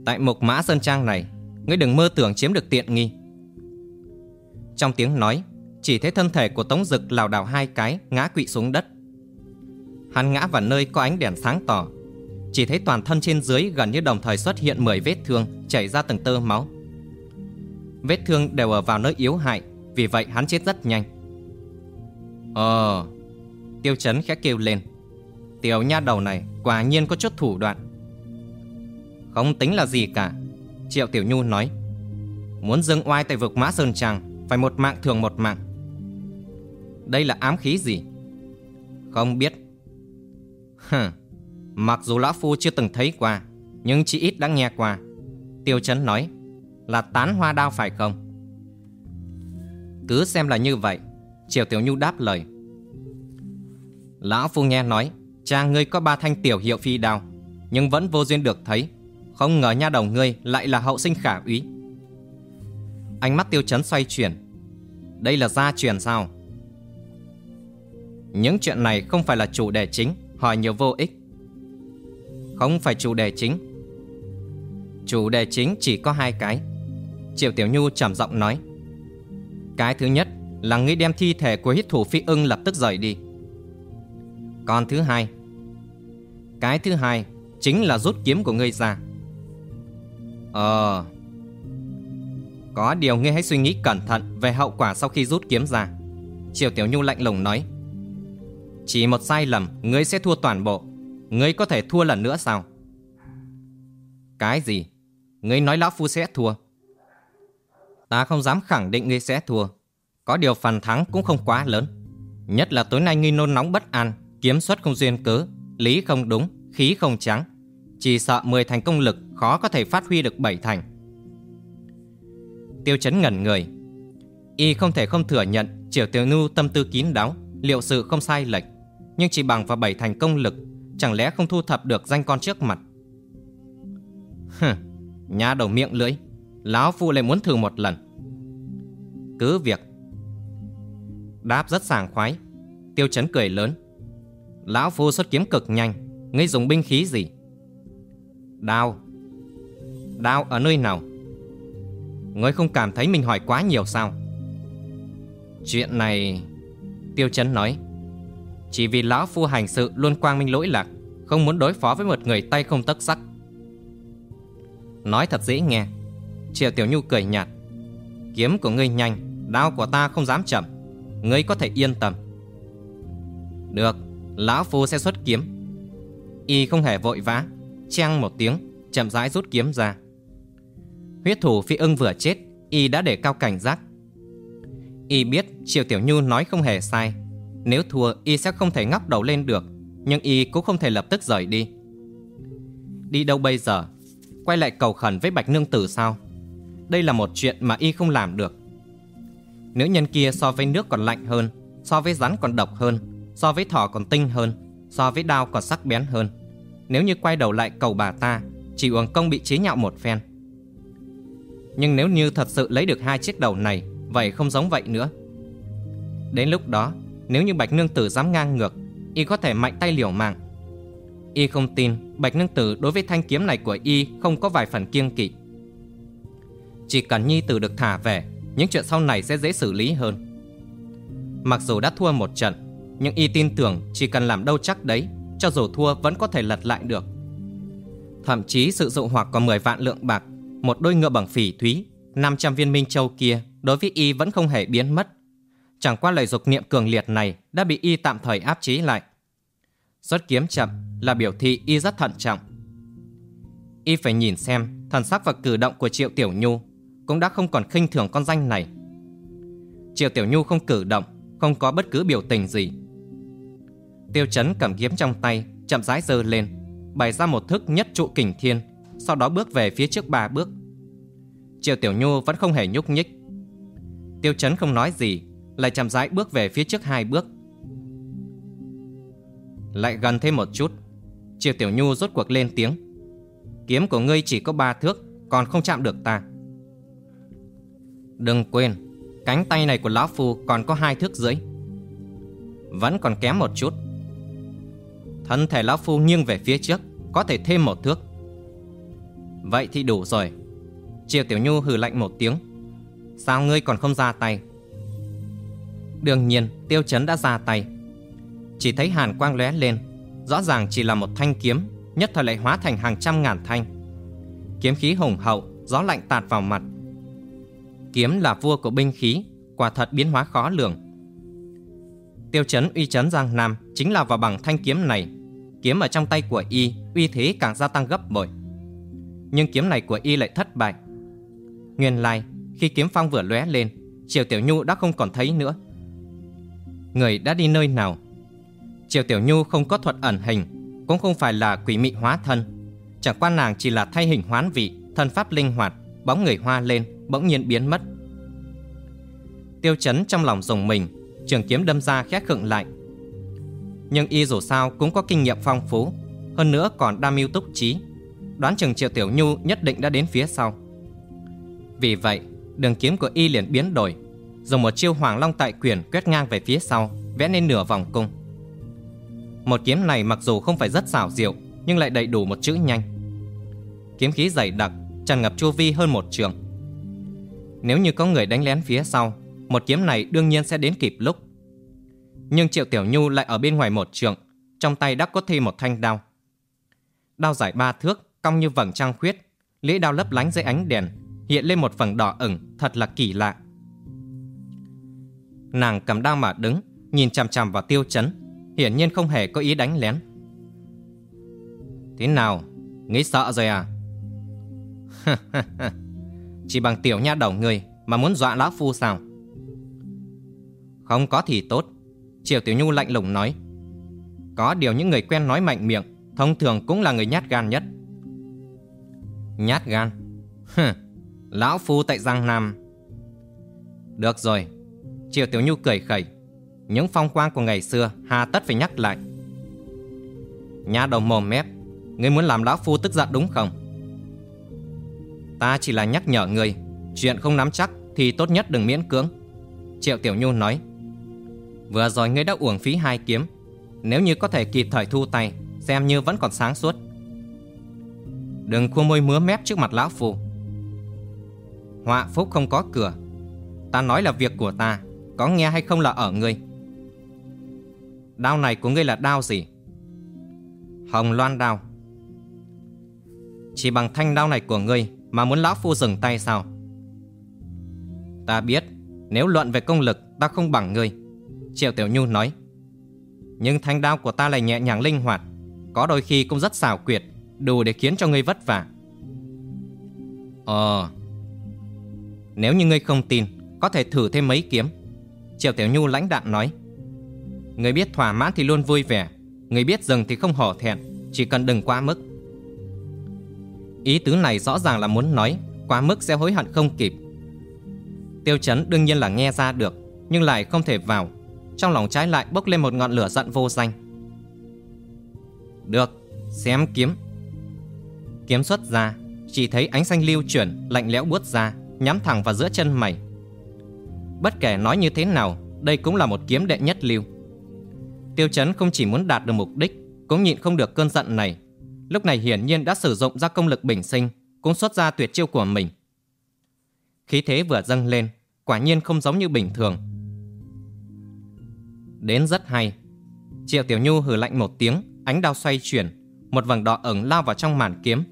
"Tại Mộc Mã Sơn Trang này, ngươi đừng mơ tưởng chiếm được tiện nghi." Trong tiếng nói, chỉ thấy thân thể của Tống Dực lảo đảo hai cái, ngã quỵ xuống đất. Hắn ngã vào nơi có ánh đèn sáng tỏ chỉ thấy toàn thân trên dưới gần như đồng thời xuất hiện 10 vết thương, Chảy ra từng tơ máu. Vết thương đều ở vào nơi yếu hại, Vì vậy hắn chết rất nhanh. Ờ Tiêu chấn khẽ kêu lên. Tiểu nha đầu này quả nhiên có chút thủ đoạn. Không tính là gì cả, Triệu Tiểu Nhu nói. Muốn dâng oai tại vực Mã Sơn Tràng, Phải một mạng thường một mạng. Đây là ám khí gì? Không biết. Hừm mặc dù lão phu chưa từng thấy qua, nhưng chỉ ít đã nghe qua. Tiêu chấn nói, là tán hoa đao phải không? Cứ xem là như vậy, Triều Tiểu Nhu đáp lời. Lão phu nghe nói, cha ngươi có ba thanh tiểu hiệu phi đao, nhưng vẫn vô duyên được thấy. Không ngờ nha đầu ngươi lại là hậu sinh khả úy. Ánh mắt tiêu chấn xoay chuyển. Đây là gia truyền sao? Những chuyện này không phải là chủ đề chính hỏi nhiều vô ích. Không phải chủ đề chính. Chủ đề chính chỉ có hai cái. Triệu Tiểu Nhu trầm giọng nói. Cái thứ nhất là ngươi đem thi thể của hít thủ phi ưng lập tức rời đi. Còn thứ hai, cái thứ hai chính là rút kiếm của ngươi ra. Ờ... Có điều ngươi hãy suy nghĩ cẩn thận về hậu quả sau khi rút kiếm ra. Triều Tiểu Nhu lạnh lùng nói. Chỉ một sai lầm Ngươi sẽ thua toàn bộ Ngươi có thể thua lần nữa sao? Cái gì? Ngươi nói lão phu sẽ thua. Ta không dám khẳng định ngươi sẽ thua. Có điều phần thắng cũng không quá lớn. Nhất là tối nay ngươi nôn nóng bất an Kiếm xuất không duyên cớ Lý không đúng, khí không trắng. Chỉ sợ 10 thành công lực Khó có thể phát huy được 7 thành. Tiêu chấn ngẩn người. Y không thể không thừa nhận Triều Tiểu Nhu tâm tư kín đáo Liệu sự không sai lệch. Nhưng chỉ bằng vào bảy thành công lực Chẳng lẽ không thu thập được danh con trước mặt? Hừ Nhà đầu miệng lưỡi. Lão Phu lại muốn thử một lần. Cứ việc. Đáp rất sảng khoái. Tiêu chấn cười lớn. Lão Phu xuất kiếm cực nhanh. Ngươi dùng binh khí gì? Đao. Đao ở nơi nào? Ngươi không cảm thấy mình hỏi quá nhiều sao? Chuyện này, Tiêu chấn nói. Chỉ vì lão phu hành sự luôn quang minh lỗi lạc, Không muốn đối phó với một người tay không tấc sắc. Nói thật dễ nghe, Triệu Tiểu Nhu cười nhạt. Kiếm của ngươi nhanh, Đao của ta không dám chậm, Ngươi có thể yên tâm. Được, Lão Phu sẽ xuất kiếm. Y không hề vội vã Chang một tiếng, Chậm rãi rút kiếm ra. Huyết thủ phi ưng vừa chết, Y đã để cao cảnh giác. Y biết Triệu Tiểu Nhu nói không hề sai. Nếu thua, Y sẽ không thể ngóc đầu lên được, Nhưng Y cũng không thể lập tức rời đi. Đi đâu bây giờ? Quay lại cầu khẩn với Bạch Nương Tử sao? Đây là một chuyện mà Y không làm được. Nữ nhân kia so với nước còn lạnh hơn, So với rắn còn độc hơn, So với thỏ còn tinh hơn, So với đao còn sắc bén hơn. Nếu như quay đầu lại cầu bà ta, Chỉ uổng công bị chế nhạo một phen. Nhưng nếu như thật sự lấy được hai chiếc đầu này, Vậy không giống vậy nữa. Đến lúc đó nếu như Bạch Nương Tử dám ngang ngược, Y có thể mạnh tay liều mạng. Y không tin, Bạch Nương Tử đối với thanh kiếm này của Y Không có vài phần kiêng kỵ. Chỉ cần Nhi Tử được thả về, Những chuyện sau này sẽ dễ xử lý hơn. Mặc dù đã thua một trận, Nhưng Y tin tưởng chỉ cần làm đâu chắc đấy, Cho dù thua vẫn có thể lật lại được. Thậm chí sự dụ hoặc có 10 vạn lượng bạc, Một đôi ngựa bằng phỉ thúy 500 viên minh châu kia, Đối với Y vẫn không hề biến mất. Chẳng qua lời dục niệm cường liệt này Đã bị Y tạm thời áp chế lại Xuất kiếm chậm là biểu thị y rất thận trọng. Y phải nhìn xem thần sắc và cử động của Triệu Tiểu Nhu cũng đã không còn khinh thường con danh này. Triệu Tiểu Nhu không cử động, không có bất cứ biểu tình gì. Tiêu Chấn cầm kiếm trong tay, chậm rãi giơ lên, bày ra một thức nhất trụ kình thiên, sau đó bước về phía trước ba bước. Triệu Tiểu Nhu vẫn không hề nhúc nhích. Tiêu Chấn không nói gì, lại chậm rãi bước về phía trước hai bước. Lại gần thêm một chút. Triệu Tiểu Nhu rốt cuộc lên tiếng. Kiếm của ngươi chỉ có ba thước Còn không chạm được ta. Đừng quên Cánh tay này của Lão Phu còn có hai thước rưỡi, Vẫn còn kém một chút. Thân thể Lão Phu nghiêng về phía trước Có thể thêm một thước. Vậy thì đủ rồi. Triệu Tiểu Nhu hừ lạnh một tiếng. Sao ngươi còn không ra tay? Đương nhiên, Tiêu Chấn đã ra tay. Chỉ thấy hàn quang lóe lên, Rõ ràng chỉ là một thanh kiếm, Nhất thời lại hóa thành hàng trăm ngàn thanh. Kiếm khí hùng hậu, Gió lạnh tạt vào mặt. Kiếm là vua của binh khí, Quả thật biến hóa khó lường. Tiêu chấn uy chấn Giang Nam Chính là vào bằng thanh kiếm này. Kiếm ở trong tay của y, Uy thế càng gia tăng gấp bội. Nhưng kiếm này của y lại thất bại. Nguyên lai, khi kiếm phong vừa lóe lên, Triều Tiểu Nhu đã không còn thấy nữa. Người đã đi nơi nào. Triệu Tiểu Nhu không có thuật ẩn hình, Cũng không phải là quỷ mị hóa thân. Chẳng qua nàng chỉ là thay hình hoán vị, Thân pháp linh hoạt, Bóng người hoa lên, Bỗng nhiên biến mất. Tiêu chấn trong lòng dùng mình, Trường kiếm đâm ra khét khựng lại. Nhưng y dù sao cũng có kinh nghiệm phong phú, Hơn nữa còn đam mưu túc trí. Đoán chừng Triệu Tiểu Nhu nhất định đã đến phía sau. Vì vậy, Đường kiếm của y liền biến đổi. Dùng một chiêu hoàng long tại quyền quét ngang về phía sau, Vẽ nên nửa vòng cung. Một kiếm này mặc dù không phải rất xảo diệu, Nhưng lại đầy đủ một chữ nhanh. Kiếm khí dày đặc, Tràn ngập chu vi hơn một trường. Nếu như có người đánh lén phía sau, Một kiếm này đương nhiên sẽ đến kịp lúc. Nhưng Triệu Tiểu Nhu lại ở bên ngoài một trường, Trong tay đã có thêm một thanh đao. Đao dài ba thước, Cong như vầng trăng khuyết, Lưỡi đao lấp lánh dưới ánh đèn, Hiện lên một phần đỏ ửng, Thật là kỳ lạ. Nàng cầm đao mà đứng Nhìn chằm chằm vào tiêu chấn hiển nhiên không hề có ý đánh lén. Thế nào? Nghĩ sợ rồi à? Chỉ bằng tiểu nha đầu người mà muốn dọa lão phu sao? Không có thì tốt. Triều Tiểu Nhu lạnh lùng nói. Có điều những người quen nói mạnh miệng, thông thường cũng là người nhát gan nhất. Nhát gan? lão phu tại Giang Nam. Được rồi triệu Tiểu Nhu cười khẩy. Những phong quang của ngày xưa, Hà tất phải nhắc lại. Nhà đầu mồm mép, Ngươi muốn làm lão phu tức giận đúng không? Ta chỉ là nhắc nhở ngươi, Chuyện không nắm chắc Thì tốt nhất đừng miễn cưỡng. Triệu Tiểu Nhu nói. Vừa rồi ngươi đã uổng phí hai kiếm. Nếu như có thể kịp thời thu tay, Xem như vẫn còn sáng suốt. Đừng khua môi mứa mép trước mặt lão phu. Họa phúc không có cửa. Ta nói là việc của ta. Có nghe hay không là ở ngươi? Đao này của ngươi là đao gì? Hồng loan đao. Chỉ bằng thanh đao này của ngươi Mà muốn lão phu dừng tay sao? Ta biết, Nếu luận về công lực, ta không bằng ngươi, Triệu Tiểu Nhu nói. Nhưng thanh đao của ta lại nhẹ nhàng linh hoạt, Có đôi khi cũng rất xảo quyệt, Đủ để khiến cho ngươi vất vả. Ờ Nếu như ngươi không tin, Có thể thử thêm mấy kiếm. Triệu Tiểu Nhu lãnh đạm nói. Người biết thỏa mãn thì luôn vui vẻ, Người biết dừng thì không hổ thẹn, Chỉ cần đừng quá mức. Ý tứ này rõ ràng là muốn nói, Quá mức sẽ hối hận không kịp. Tiêu chấn đương nhiên là nghe ra được, Nhưng lại không thể vào. Trong lòng trái lại bốc lên một ngọn lửa giận vô danh. Được Xem kiếm. Kiếm xuất ra, Chỉ thấy ánh xanh lưu chuyển, Lạnh lẽo buốt ra, Nhắm thẳng vào giữa chân mày. Bất kể nói như thế nào, Đây cũng là một kiếm đệ nhất lưu. Tiêu chấn không chỉ muốn đạt được mục đích, Cũng nhịn không được cơn giận này. Lúc này hiển nhiên đã sử dụng ra công lực bình sinh, Cũng xuất ra tuyệt chiêu của mình. Khí thế vừa dâng lên, Quả nhiên không giống như bình thường. Đến rất hay. Triệu Tiểu Nhu hừ lạnh một tiếng, Ánh đao xoay chuyển, Một vầng đỏ ửng lao vào trong màn kiếm.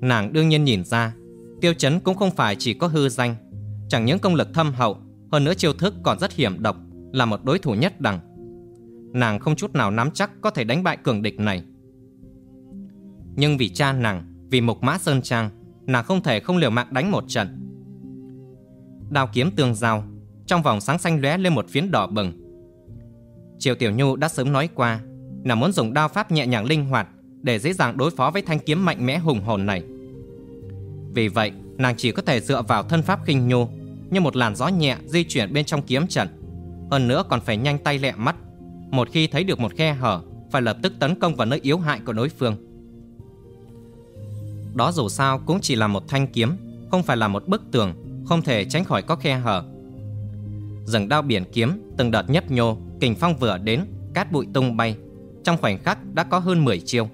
Nàng đương nhiên nhìn ra, Tiêu chấn cũng không phải chỉ có hư danh Chẳng những công lực thâm hậu, Hơn nữa chiêu thức còn rất hiểm độc, Là một đối thủ nhất đẳng. Nàng không chút nào nắm chắc có thể đánh bại cường địch này. Nhưng vì cha nàng, Vì mục mã sơn trang, Nàng không thể không liều mạng đánh một trận. Đao kiếm tương giao, Trong vòng sáng xanh lóe lên một phiến đỏ bừng. Triều Tiểu Nhu đã sớm nói qua, Nàng muốn dùng đao pháp nhẹ nhàng linh hoạt Để dễ dàng đối phó với thanh kiếm mạnh mẽ hùng hồn này. Vì vậy, nàng chỉ có thể dựa vào thân pháp khinh nhu như một làn gió nhẹ di chuyển bên trong kiếm trận. Hơn nữa còn phải nhanh tay lẹ mắt. Một khi thấy được một khe hở, Phải lập tức tấn công vào nơi yếu hại của đối phương. Đó dù sao cũng chỉ là một thanh kiếm, Không phải là một bức tường, Không thể tránh khỏi có khe hở. Dừng đao biển kiếm, Từng đợt nhấp nhô, Kình phong vừa đến, Cát bụi tung bay. Trong khoảnh khắc đã có hơn 10 chiêu.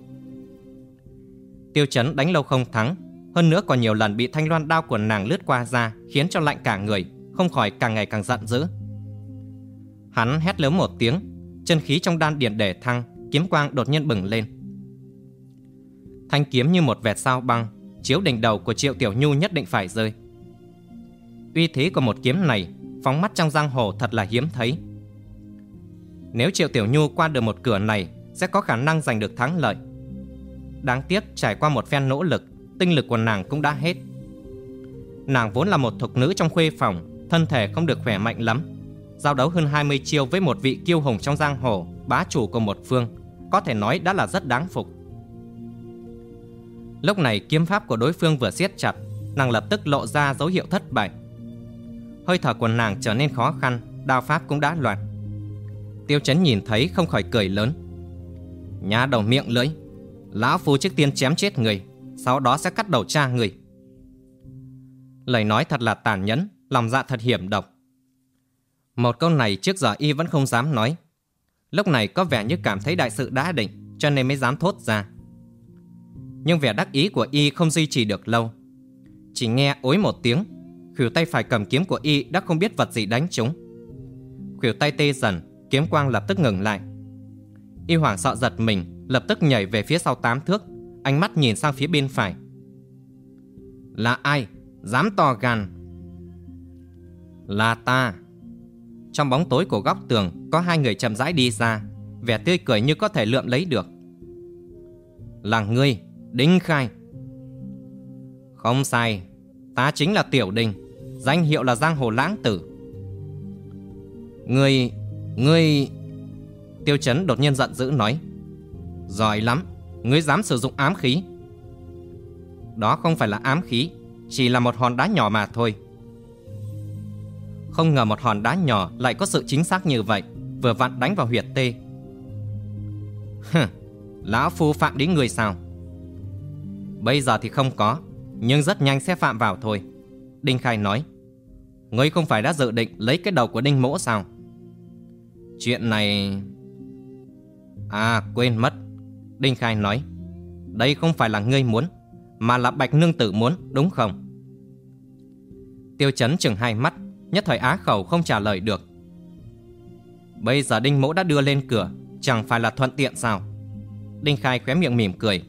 Tiêu chấn đánh lâu không thắng hơn nữa còn nhiều lần bị thanh loan đao của nàng lướt qua ra Khiến cho lạnh cả người, Không khỏi càng ngày càng giận dữ. Hắn hét lớn một tiếng, Chân khí trong đan điền để thăng, Kiếm quang đột nhiên bừng lên. Thanh kiếm như một vẹt sao băng, Chiếu đỉnh đầu của Triệu Tiểu Nhu nhất định phải rơi. Uy thế của một kiếm này, Phóng mắt trong giang hồ thật là hiếm thấy. Nếu Triệu Tiểu Nhu qua được một cửa này, Sẽ có khả năng giành được thắng lợi. Đáng tiếc, trải qua một phen nỗ lực Tinh lực của nàng cũng đã hết. Nàng vốn là một thục nữ trong khuê phòng, Thân thể không được khỏe mạnh lắm. Giao đấu hơn 20 chiêu với một vị kiêu hùng trong giang hồ, Bá chủ của một phương, Có thể nói đã là rất đáng phục. Lúc này kiếm pháp của đối phương vừa siết chặt, Nàng lập tức lộ ra dấu hiệu thất bại. Hơi thở của nàng trở nên khó khăn, Đao pháp cũng đã loạn. Tiêu chấn nhìn thấy không khỏi cười lớn. Nhà đầu miệng lưỡi, Lão phu trước tiên chém chết người sau đó sẽ cắt đầu cha người. Lời nói thật là tàn nhẫn, Lòng dạ thật hiểm độc. Một câu này trước giờ y vẫn không dám nói. Lúc này có vẻ như cảm thấy đại sự đã định, Cho nên mới dám thốt ra. Nhưng vẻ đắc ý của y không duy trì được lâu. Chỉ nghe ối một tiếng Khỉu tay phải cầm kiếm của y đã không biết vật gì đánh chúng Khỉu tay tê dần, Kiếm quang lập tức ngừng lại. Y hoảng sợ giật mình, Lập tức nhảy về phía sau tám thước. Ánh mắt nhìn sang phía bên phải. Là ai? Dám to gan? Là ta. Trong bóng tối của góc tường, Có hai người chậm rãi đi ra, Vẻ tươi cười như có thể lượm lấy được. Là ngươi, Đinh Khai. Không sai, Ta chính là Tiểu Đình, Danh hiệu là Giang Hồ Lãng Tử. Ngươi Ngươi Tiêu chấn đột nhiên giận dữ nói. Giỏi lắm. Ngươi dám sử dụng ám khí. Đó không phải là ám khí, Chỉ là một hòn đá nhỏ mà thôi. Không ngờ một hòn đá nhỏ Lại có sự chính xác như vậy, Vừa vặn đánh vào huyệt tê. Hừ, Lão phu phạm đến người sao? Bây giờ thì không có, Nhưng rất nhanh sẽ phạm vào thôi. Đinh Khai nói, Ngươi không phải đã dự định lấy cái đầu của Đinh Mỗ sao? Chuyện này... À quên mất. Đinh Khai nói, Đây không phải là ngươi muốn, Mà là Bạch Nương Tử muốn, đúng không? Tiêu chấn chừng hai mắt, Nhất thời á khẩu không trả lời được. Bây giờ Đinh Mỗ đã đưa lên cửa, Chẳng phải là thuận tiện sao? Đinh Khai khóe miệng mỉm cười.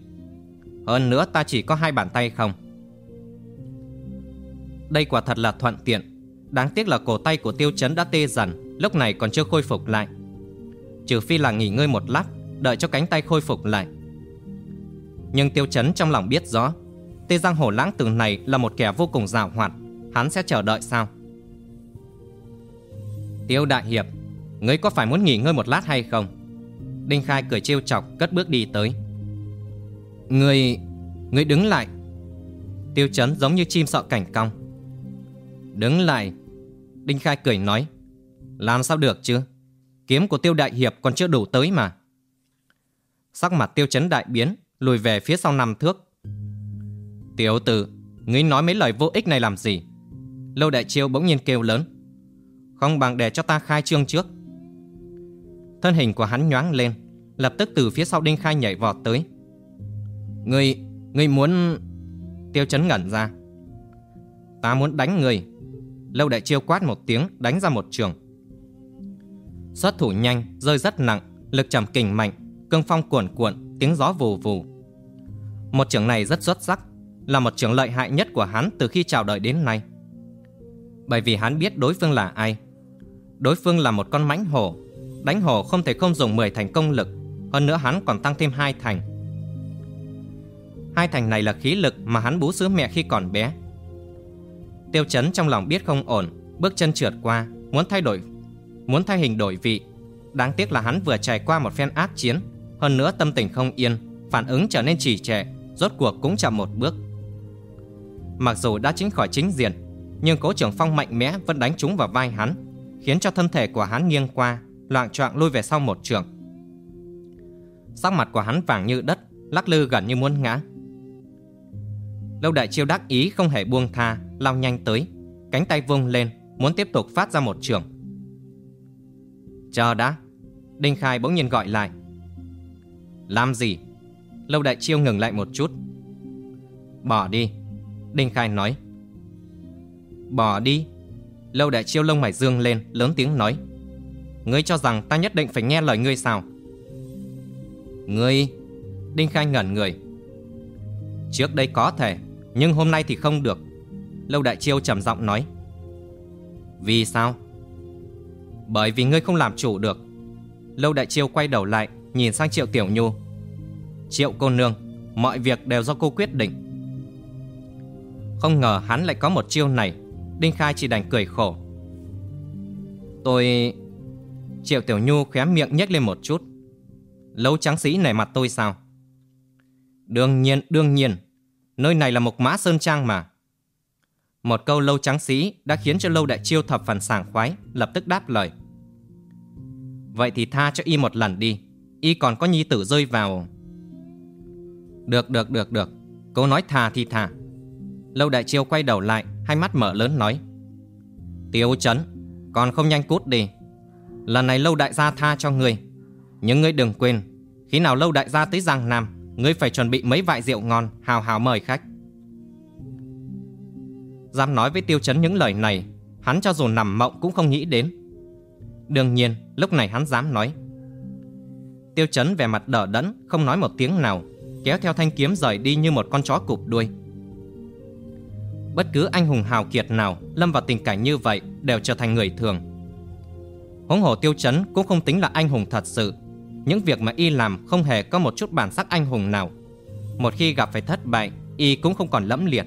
Hơn nữa ta chỉ có hai bàn tay không? Đây quả thật là thuận tiện. Đáng tiếc là cổ tay của tiêu chấn đã tê dần, Lúc này còn chưa khôi phục lại. Trừ phi là nghỉ ngơi một lát Đợi cho cánh tay khôi phục lại. Nhưng tiêu chấn trong lòng biết rõ, Tê Giang Hổ Lãng từ này là một kẻ vô cùng giàu hoạt, Hắn sẽ chờ đợi sao? Tiêu Đại Hiệp, Ngươi có phải muốn nghỉ ngơi một lát hay không? Đinh Khai cười trêu chọc, Cất bước đi tới. Ngươi... Ngươi đứng lại. Tiêu chấn giống như chim sợ cảnh cong. Đứng lại, Đinh Khai cười nói. Làm sao được chứ? Kiếm của tiêu đại hiệp còn chưa đủ tới mà. Sắc mặt tiêu chấn đại biến Lùi về phía sau năm thước. Tiểu tử Ngươi nói mấy lời vô ích này làm gì? Lâu đại chiêu bỗng nhiên kêu lớn. Không bằng để cho ta khai trương trước. Thân hình của hắn nhoáng lên Lập tức từ phía sau Đinh Khai nhảy vọt tới. Ngươi, ngươi muốn... Tiêu chấn ngẩn ra. Ta muốn đánh người Lâu đại chiêu quát một tiếng đánh ra một trường. Xuất thủ nhanh, rơi rất nặng Lực trầm kình mạnh Cương phong cuồn cuộn, tiếng gió vù vù. Một trường này rất xuất sắc Là một trường lợi hại nhất của hắn từ khi chào đời đến nay. Bởi vì hắn biết đối phương là ai. Đối phương là một con mãnh hổ Đánh hổ không thể không dùng 10 thành công lực Hơn nữa hắn còn tăng thêm hai thành. Hai thành này là khí lực mà hắn bú sữa mẹ khi còn bé. Tiêu chấn trong lòng biết không ổn Bước chân trượt qua Muốn thay đổi Muốn thay hình đổi vị. Đáng tiếc là hắn vừa trải qua một phen ác chiến hơn nữa tâm tình không yên, Phản ứng trở nên trì trệ, Rốt cuộc cũng chậm một bước. Mặc dù đã tránh khỏi chính diện, Nhưng cố trưởng phong mạnh mẽ vẫn đánh trúng vào vai hắn, Khiến cho thân thể của hắn nghiêng qua, Loạn choạng lui về sau một trường. Sắc mặt của hắn vàng như đất, Lắc lư gần như muốn ngã. Lâu đại chiêu đắc ý không hề buông tha, Lao nhanh tới, Cánh tay vung lên, Muốn tiếp tục phát ra một trường. Chờ đã, Đinh Khai bỗng nhiên gọi lại. Làm gì? Lâu đại chiêu ngừng lại một chút. Bỏ đi, Đinh Khai nói. Bỏ đi. Lâu đại chiêu lông mày dương lên, Lớn tiếng nói. Ngươi cho rằng ta nhất định phải nghe lời ngươi sao? Ngươi, Đinh Khai ngẩn người. Trước đây có thể, Nhưng hôm nay thì không được. Lâu Đại Chiêu trầm giọng nói. Vì sao? Bởi vì ngươi không làm chủ được. Lâu Đại Chiêu quay đầu lại Nhìn sang Triệu Tiểu Nhu. Triệu cô nương Mọi việc đều do cô quyết định. Không ngờ hắn lại có một chiêu này Đinh Khai chỉ đành cười khổ. Tôi... Triệu Tiểu Nhu khóe miệng nhếch lên một chút. Lâu trắng sĩ này mặt tôi sao? Đương nhiên, đương nhiên Nơi này là một mã sơn trang mà. Một câu lâu trắng sĩ đã khiến cho lâu đại chiêu thập phần sảng khoái Lập tức đáp lời. Vậy thì tha cho y một lần đi. Y còn có nhi tử rơi vào. Được được được được. Cô nói thà thì thà. Lâu đại chiêu quay đầu lại, Hai mắt mở lớn nói. Tiêu chấn Còn không nhanh cút đi. Lần này lâu đại gia tha cho ngươi. Nhưng ngươi đừng quên, Khi nào lâu đại gia tới Giang Nam, Ngươi phải chuẩn bị mấy vại rượu ngon, Hào hào mời khách. Dám nói với tiêu chấn những lời này, Hắn cho dù nằm mộng cũng không nghĩ đến. Đương nhiên, lúc này hắn dám nói. Tiêu chấn vẻ mặt đờ đẫn, Không nói một tiếng nào, Kéo theo thanh kiếm rời đi như một con chó cụp đuôi. Bất cứ anh hùng hào kiệt nào Lâm vào tình cảnh như vậy Đều trở thành người thường. Huống hồ tiêu chấn cũng không tính là anh hùng thật sự. Những việc mà y làm không hề có một chút bản sắc anh hùng nào. Một khi gặp phải thất bại, Y cũng không còn lẫm liệt.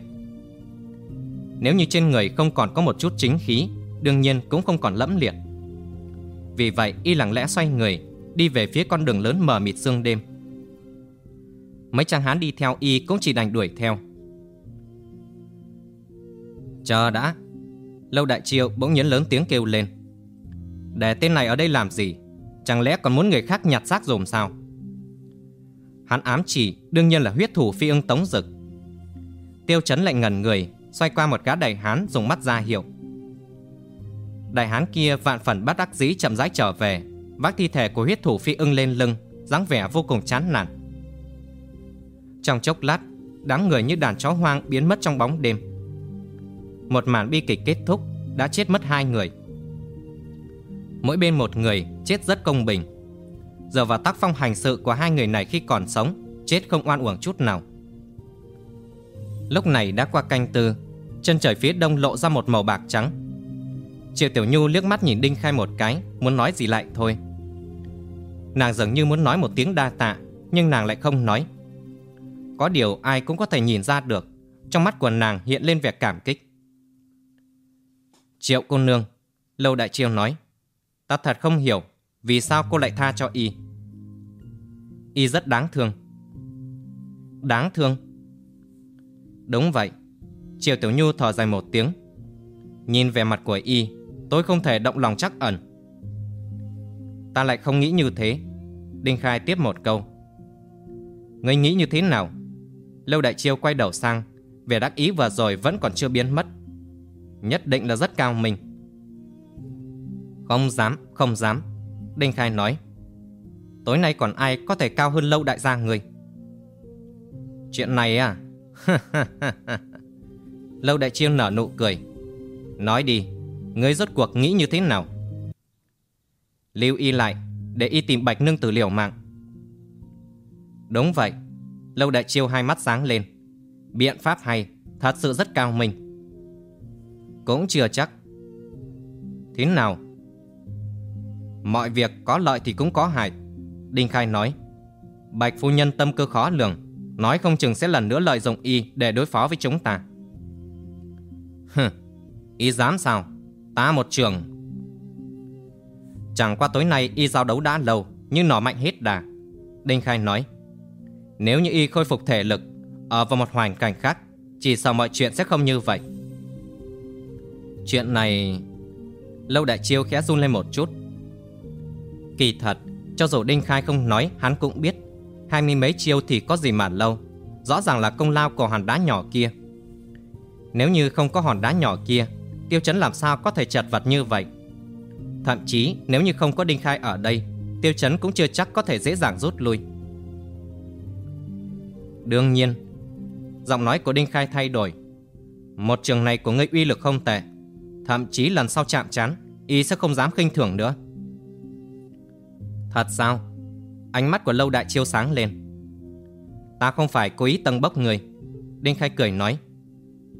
Nếu như trên người không còn có một chút chính khí, Đương nhiên cũng không còn lẫm liệt. Vì vậy, y lặng lẽ xoay người Đi về phía con đường lớn mờ mịt sương đêm. Mấy trang hán đi theo y cũng chỉ đành đuổi theo. Chờ đã, Lâu đại triệu bỗng nhấn lớn tiếng kêu lên. Để tên này ở đây làm gì? Chẳng lẽ còn muốn người khác nhặt xác dùm sao? Hắn ám chỉ, Đương nhiên là huyết thủ phi ưng tống dực. Tiêu chấn lại ngần người, Xoay qua một gã đại hán dùng mắt ra hiệu. Đại hán kia vạn phần bắt đắc dĩ chậm rãi trở về. Vác thi thể của huyết thủ phi ưng lên lưng dáng vẻ vô cùng chán nản Trong chốc lát, đám người như đàn chó hoang biến mất trong bóng đêm. Một màn bi kịch kết thúc, đã chết mất hai người. Mỗi bên một người, chết rất công bình. Giờ vào tác phong hành sự của hai người này khi còn sống, chết không oan uổng chút nào. Lúc này đã qua canh tư, chân trời phía đông lộ ra một màu bạc trắng. Triệu Tiểu Nhu liếc mắt nhìn Đinh Khai một cái, muốn nói gì lại thôi. Nàng dường như muốn nói một tiếng đa tạ, nhưng nàng lại không nói. Có điều ai cũng có thể nhìn ra được, trong mắt của nàng hiện lên vẻ cảm kích. Triệu cô nương, Lâu Đại Triều nói, ta thật không hiểu vì sao cô lại tha cho y. Y rất đáng thương. Đáng thương? Đúng vậy. Triệu Tiểu Nhu thở dài một tiếng. Nhìn về mặt của y, tôi không thể động lòng chắc ẩn. Ta lại không nghĩ như thế. Đinh Khai tiếp một câu. Ngươi nghĩ như thế nào? Lâu Đại Chiêu quay đầu sang, vẻ đắc ý vừa rồi vẫn còn chưa biến mất. Nhất định là rất cao mình. Không dám, không dám. Đinh Khai nói. Tối nay còn ai có thể cao hơn Lâu Đại gia người? Chuyện này à? Lâu Đại Chiêu nở nụ cười. Nói đi, ngươi rốt cuộc nghĩ như thế nào? Lưu y lại, để y tìm Bạch Nương tử liều mạng. Đúng vậy, Lâu Đại Chiêu hai mắt sáng lên. Biện pháp hay, thật sự rất cao minh. Cũng chưa chắc. Thế nào? Mọi việc có lợi thì cũng có hại. Đinh Khai nói. Bạch phu nhân tâm cơ khó lường, nói không chừng sẽ lần nữa lợi dụng y để đối phó với chúng ta. Hừ, y dám sao? Ta một trường. Chẳng qua tối nay y giao đấu đã lâu, nhưng nó mạnh hết đà. Đinh Khai nói. Nếu như y khôi phục thể lực, ở vào một hoàn cảnh khác, chỉ sợ mọi chuyện sẽ không như vậy. Chuyện này... Lâu Đại Chiêu khẽ run lên một chút. Kỳ thật, cho dù Đinh Khai không nói, hắn cũng biết. Hai mươi mấy chiêu thì có gì mà lâu. Rõ ràng là công lao của hòn đá nhỏ kia. Nếu như không có hòn đá nhỏ kia, Tiêu Chấn làm sao có thể chật vật như vậy? Thậm chí nếu như không có Đinh Khai ở đây, Tiêu Chấn cũng chưa chắc có thể dễ dàng rút lui. Đương nhiên, giọng nói của Đinh Khai thay đổi. Một trường này của ngươi uy lực không tệ, thậm chí lần sau chạm chán, y sẽ không dám khinh thường nữa. Thật sao? Ánh mắt của Lâu Đại chiêu sáng lên. Ta không phải cố ý tầng bốc người. Đinh Khai cười nói.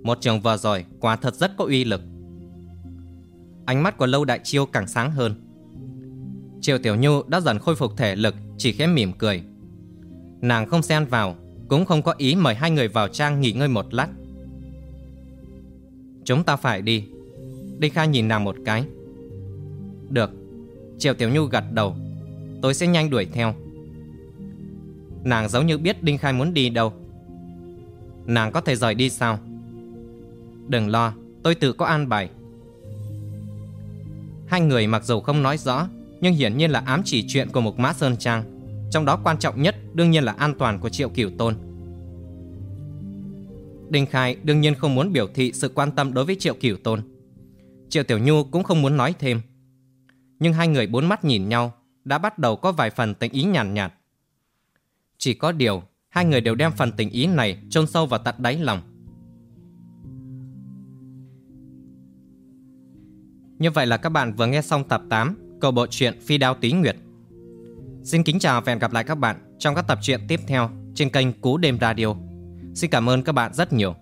Một trường vừa rồi quả thật rất có uy lực. Ánh mắt của Lâu Đại Chiêu càng sáng hơn. Triệu Tiểu Nhu đã dần khôi phục thể lực, chỉ khẽ mỉm cười. Nàng không xen vào, cũng không có ý mời hai người vào trang nghỉ ngơi một lát. Chúng ta phải đi. Đinh Khai nhìn nàng một cái. Được. Triệu Tiểu Nhu gật đầu. Tôi sẽ nhanh đuổi theo. Nàng giống như biết Đinh Khai muốn đi đâu. Nàng có thể rời đi sao? Đừng lo, tôi tự có an bài. Hai người mặc dù không nói rõ, nhưng hiển nhiên là ám chỉ chuyện của một Mã Sơn Trang. Trong đó quan trọng nhất đương nhiên là an toàn của Triệu Cửu Tôn. Đinh Khai đương nhiên không muốn biểu thị sự quan tâm đối với Triệu Cửu Tôn. Triệu Tiểu Nhu cũng không muốn nói thêm. Nhưng hai người bốn mắt nhìn nhau đã bắt đầu có vài phần tình ý nhàn nhạt, nhạt. Chỉ có điều, hai người đều đem phần tình ý này chôn sâu vào tận đáy lòng. Như vậy là các bạn vừa nghe xong tập 8 câu bộ truyện Phi Đao Tí Nguyệt. Xin kính chào và hẹn gặp lại các bạn trong các tập truyện tiếp theo trên kênh Cú Đêm Radio. Xin cảm ơn các bạn rất nhiều.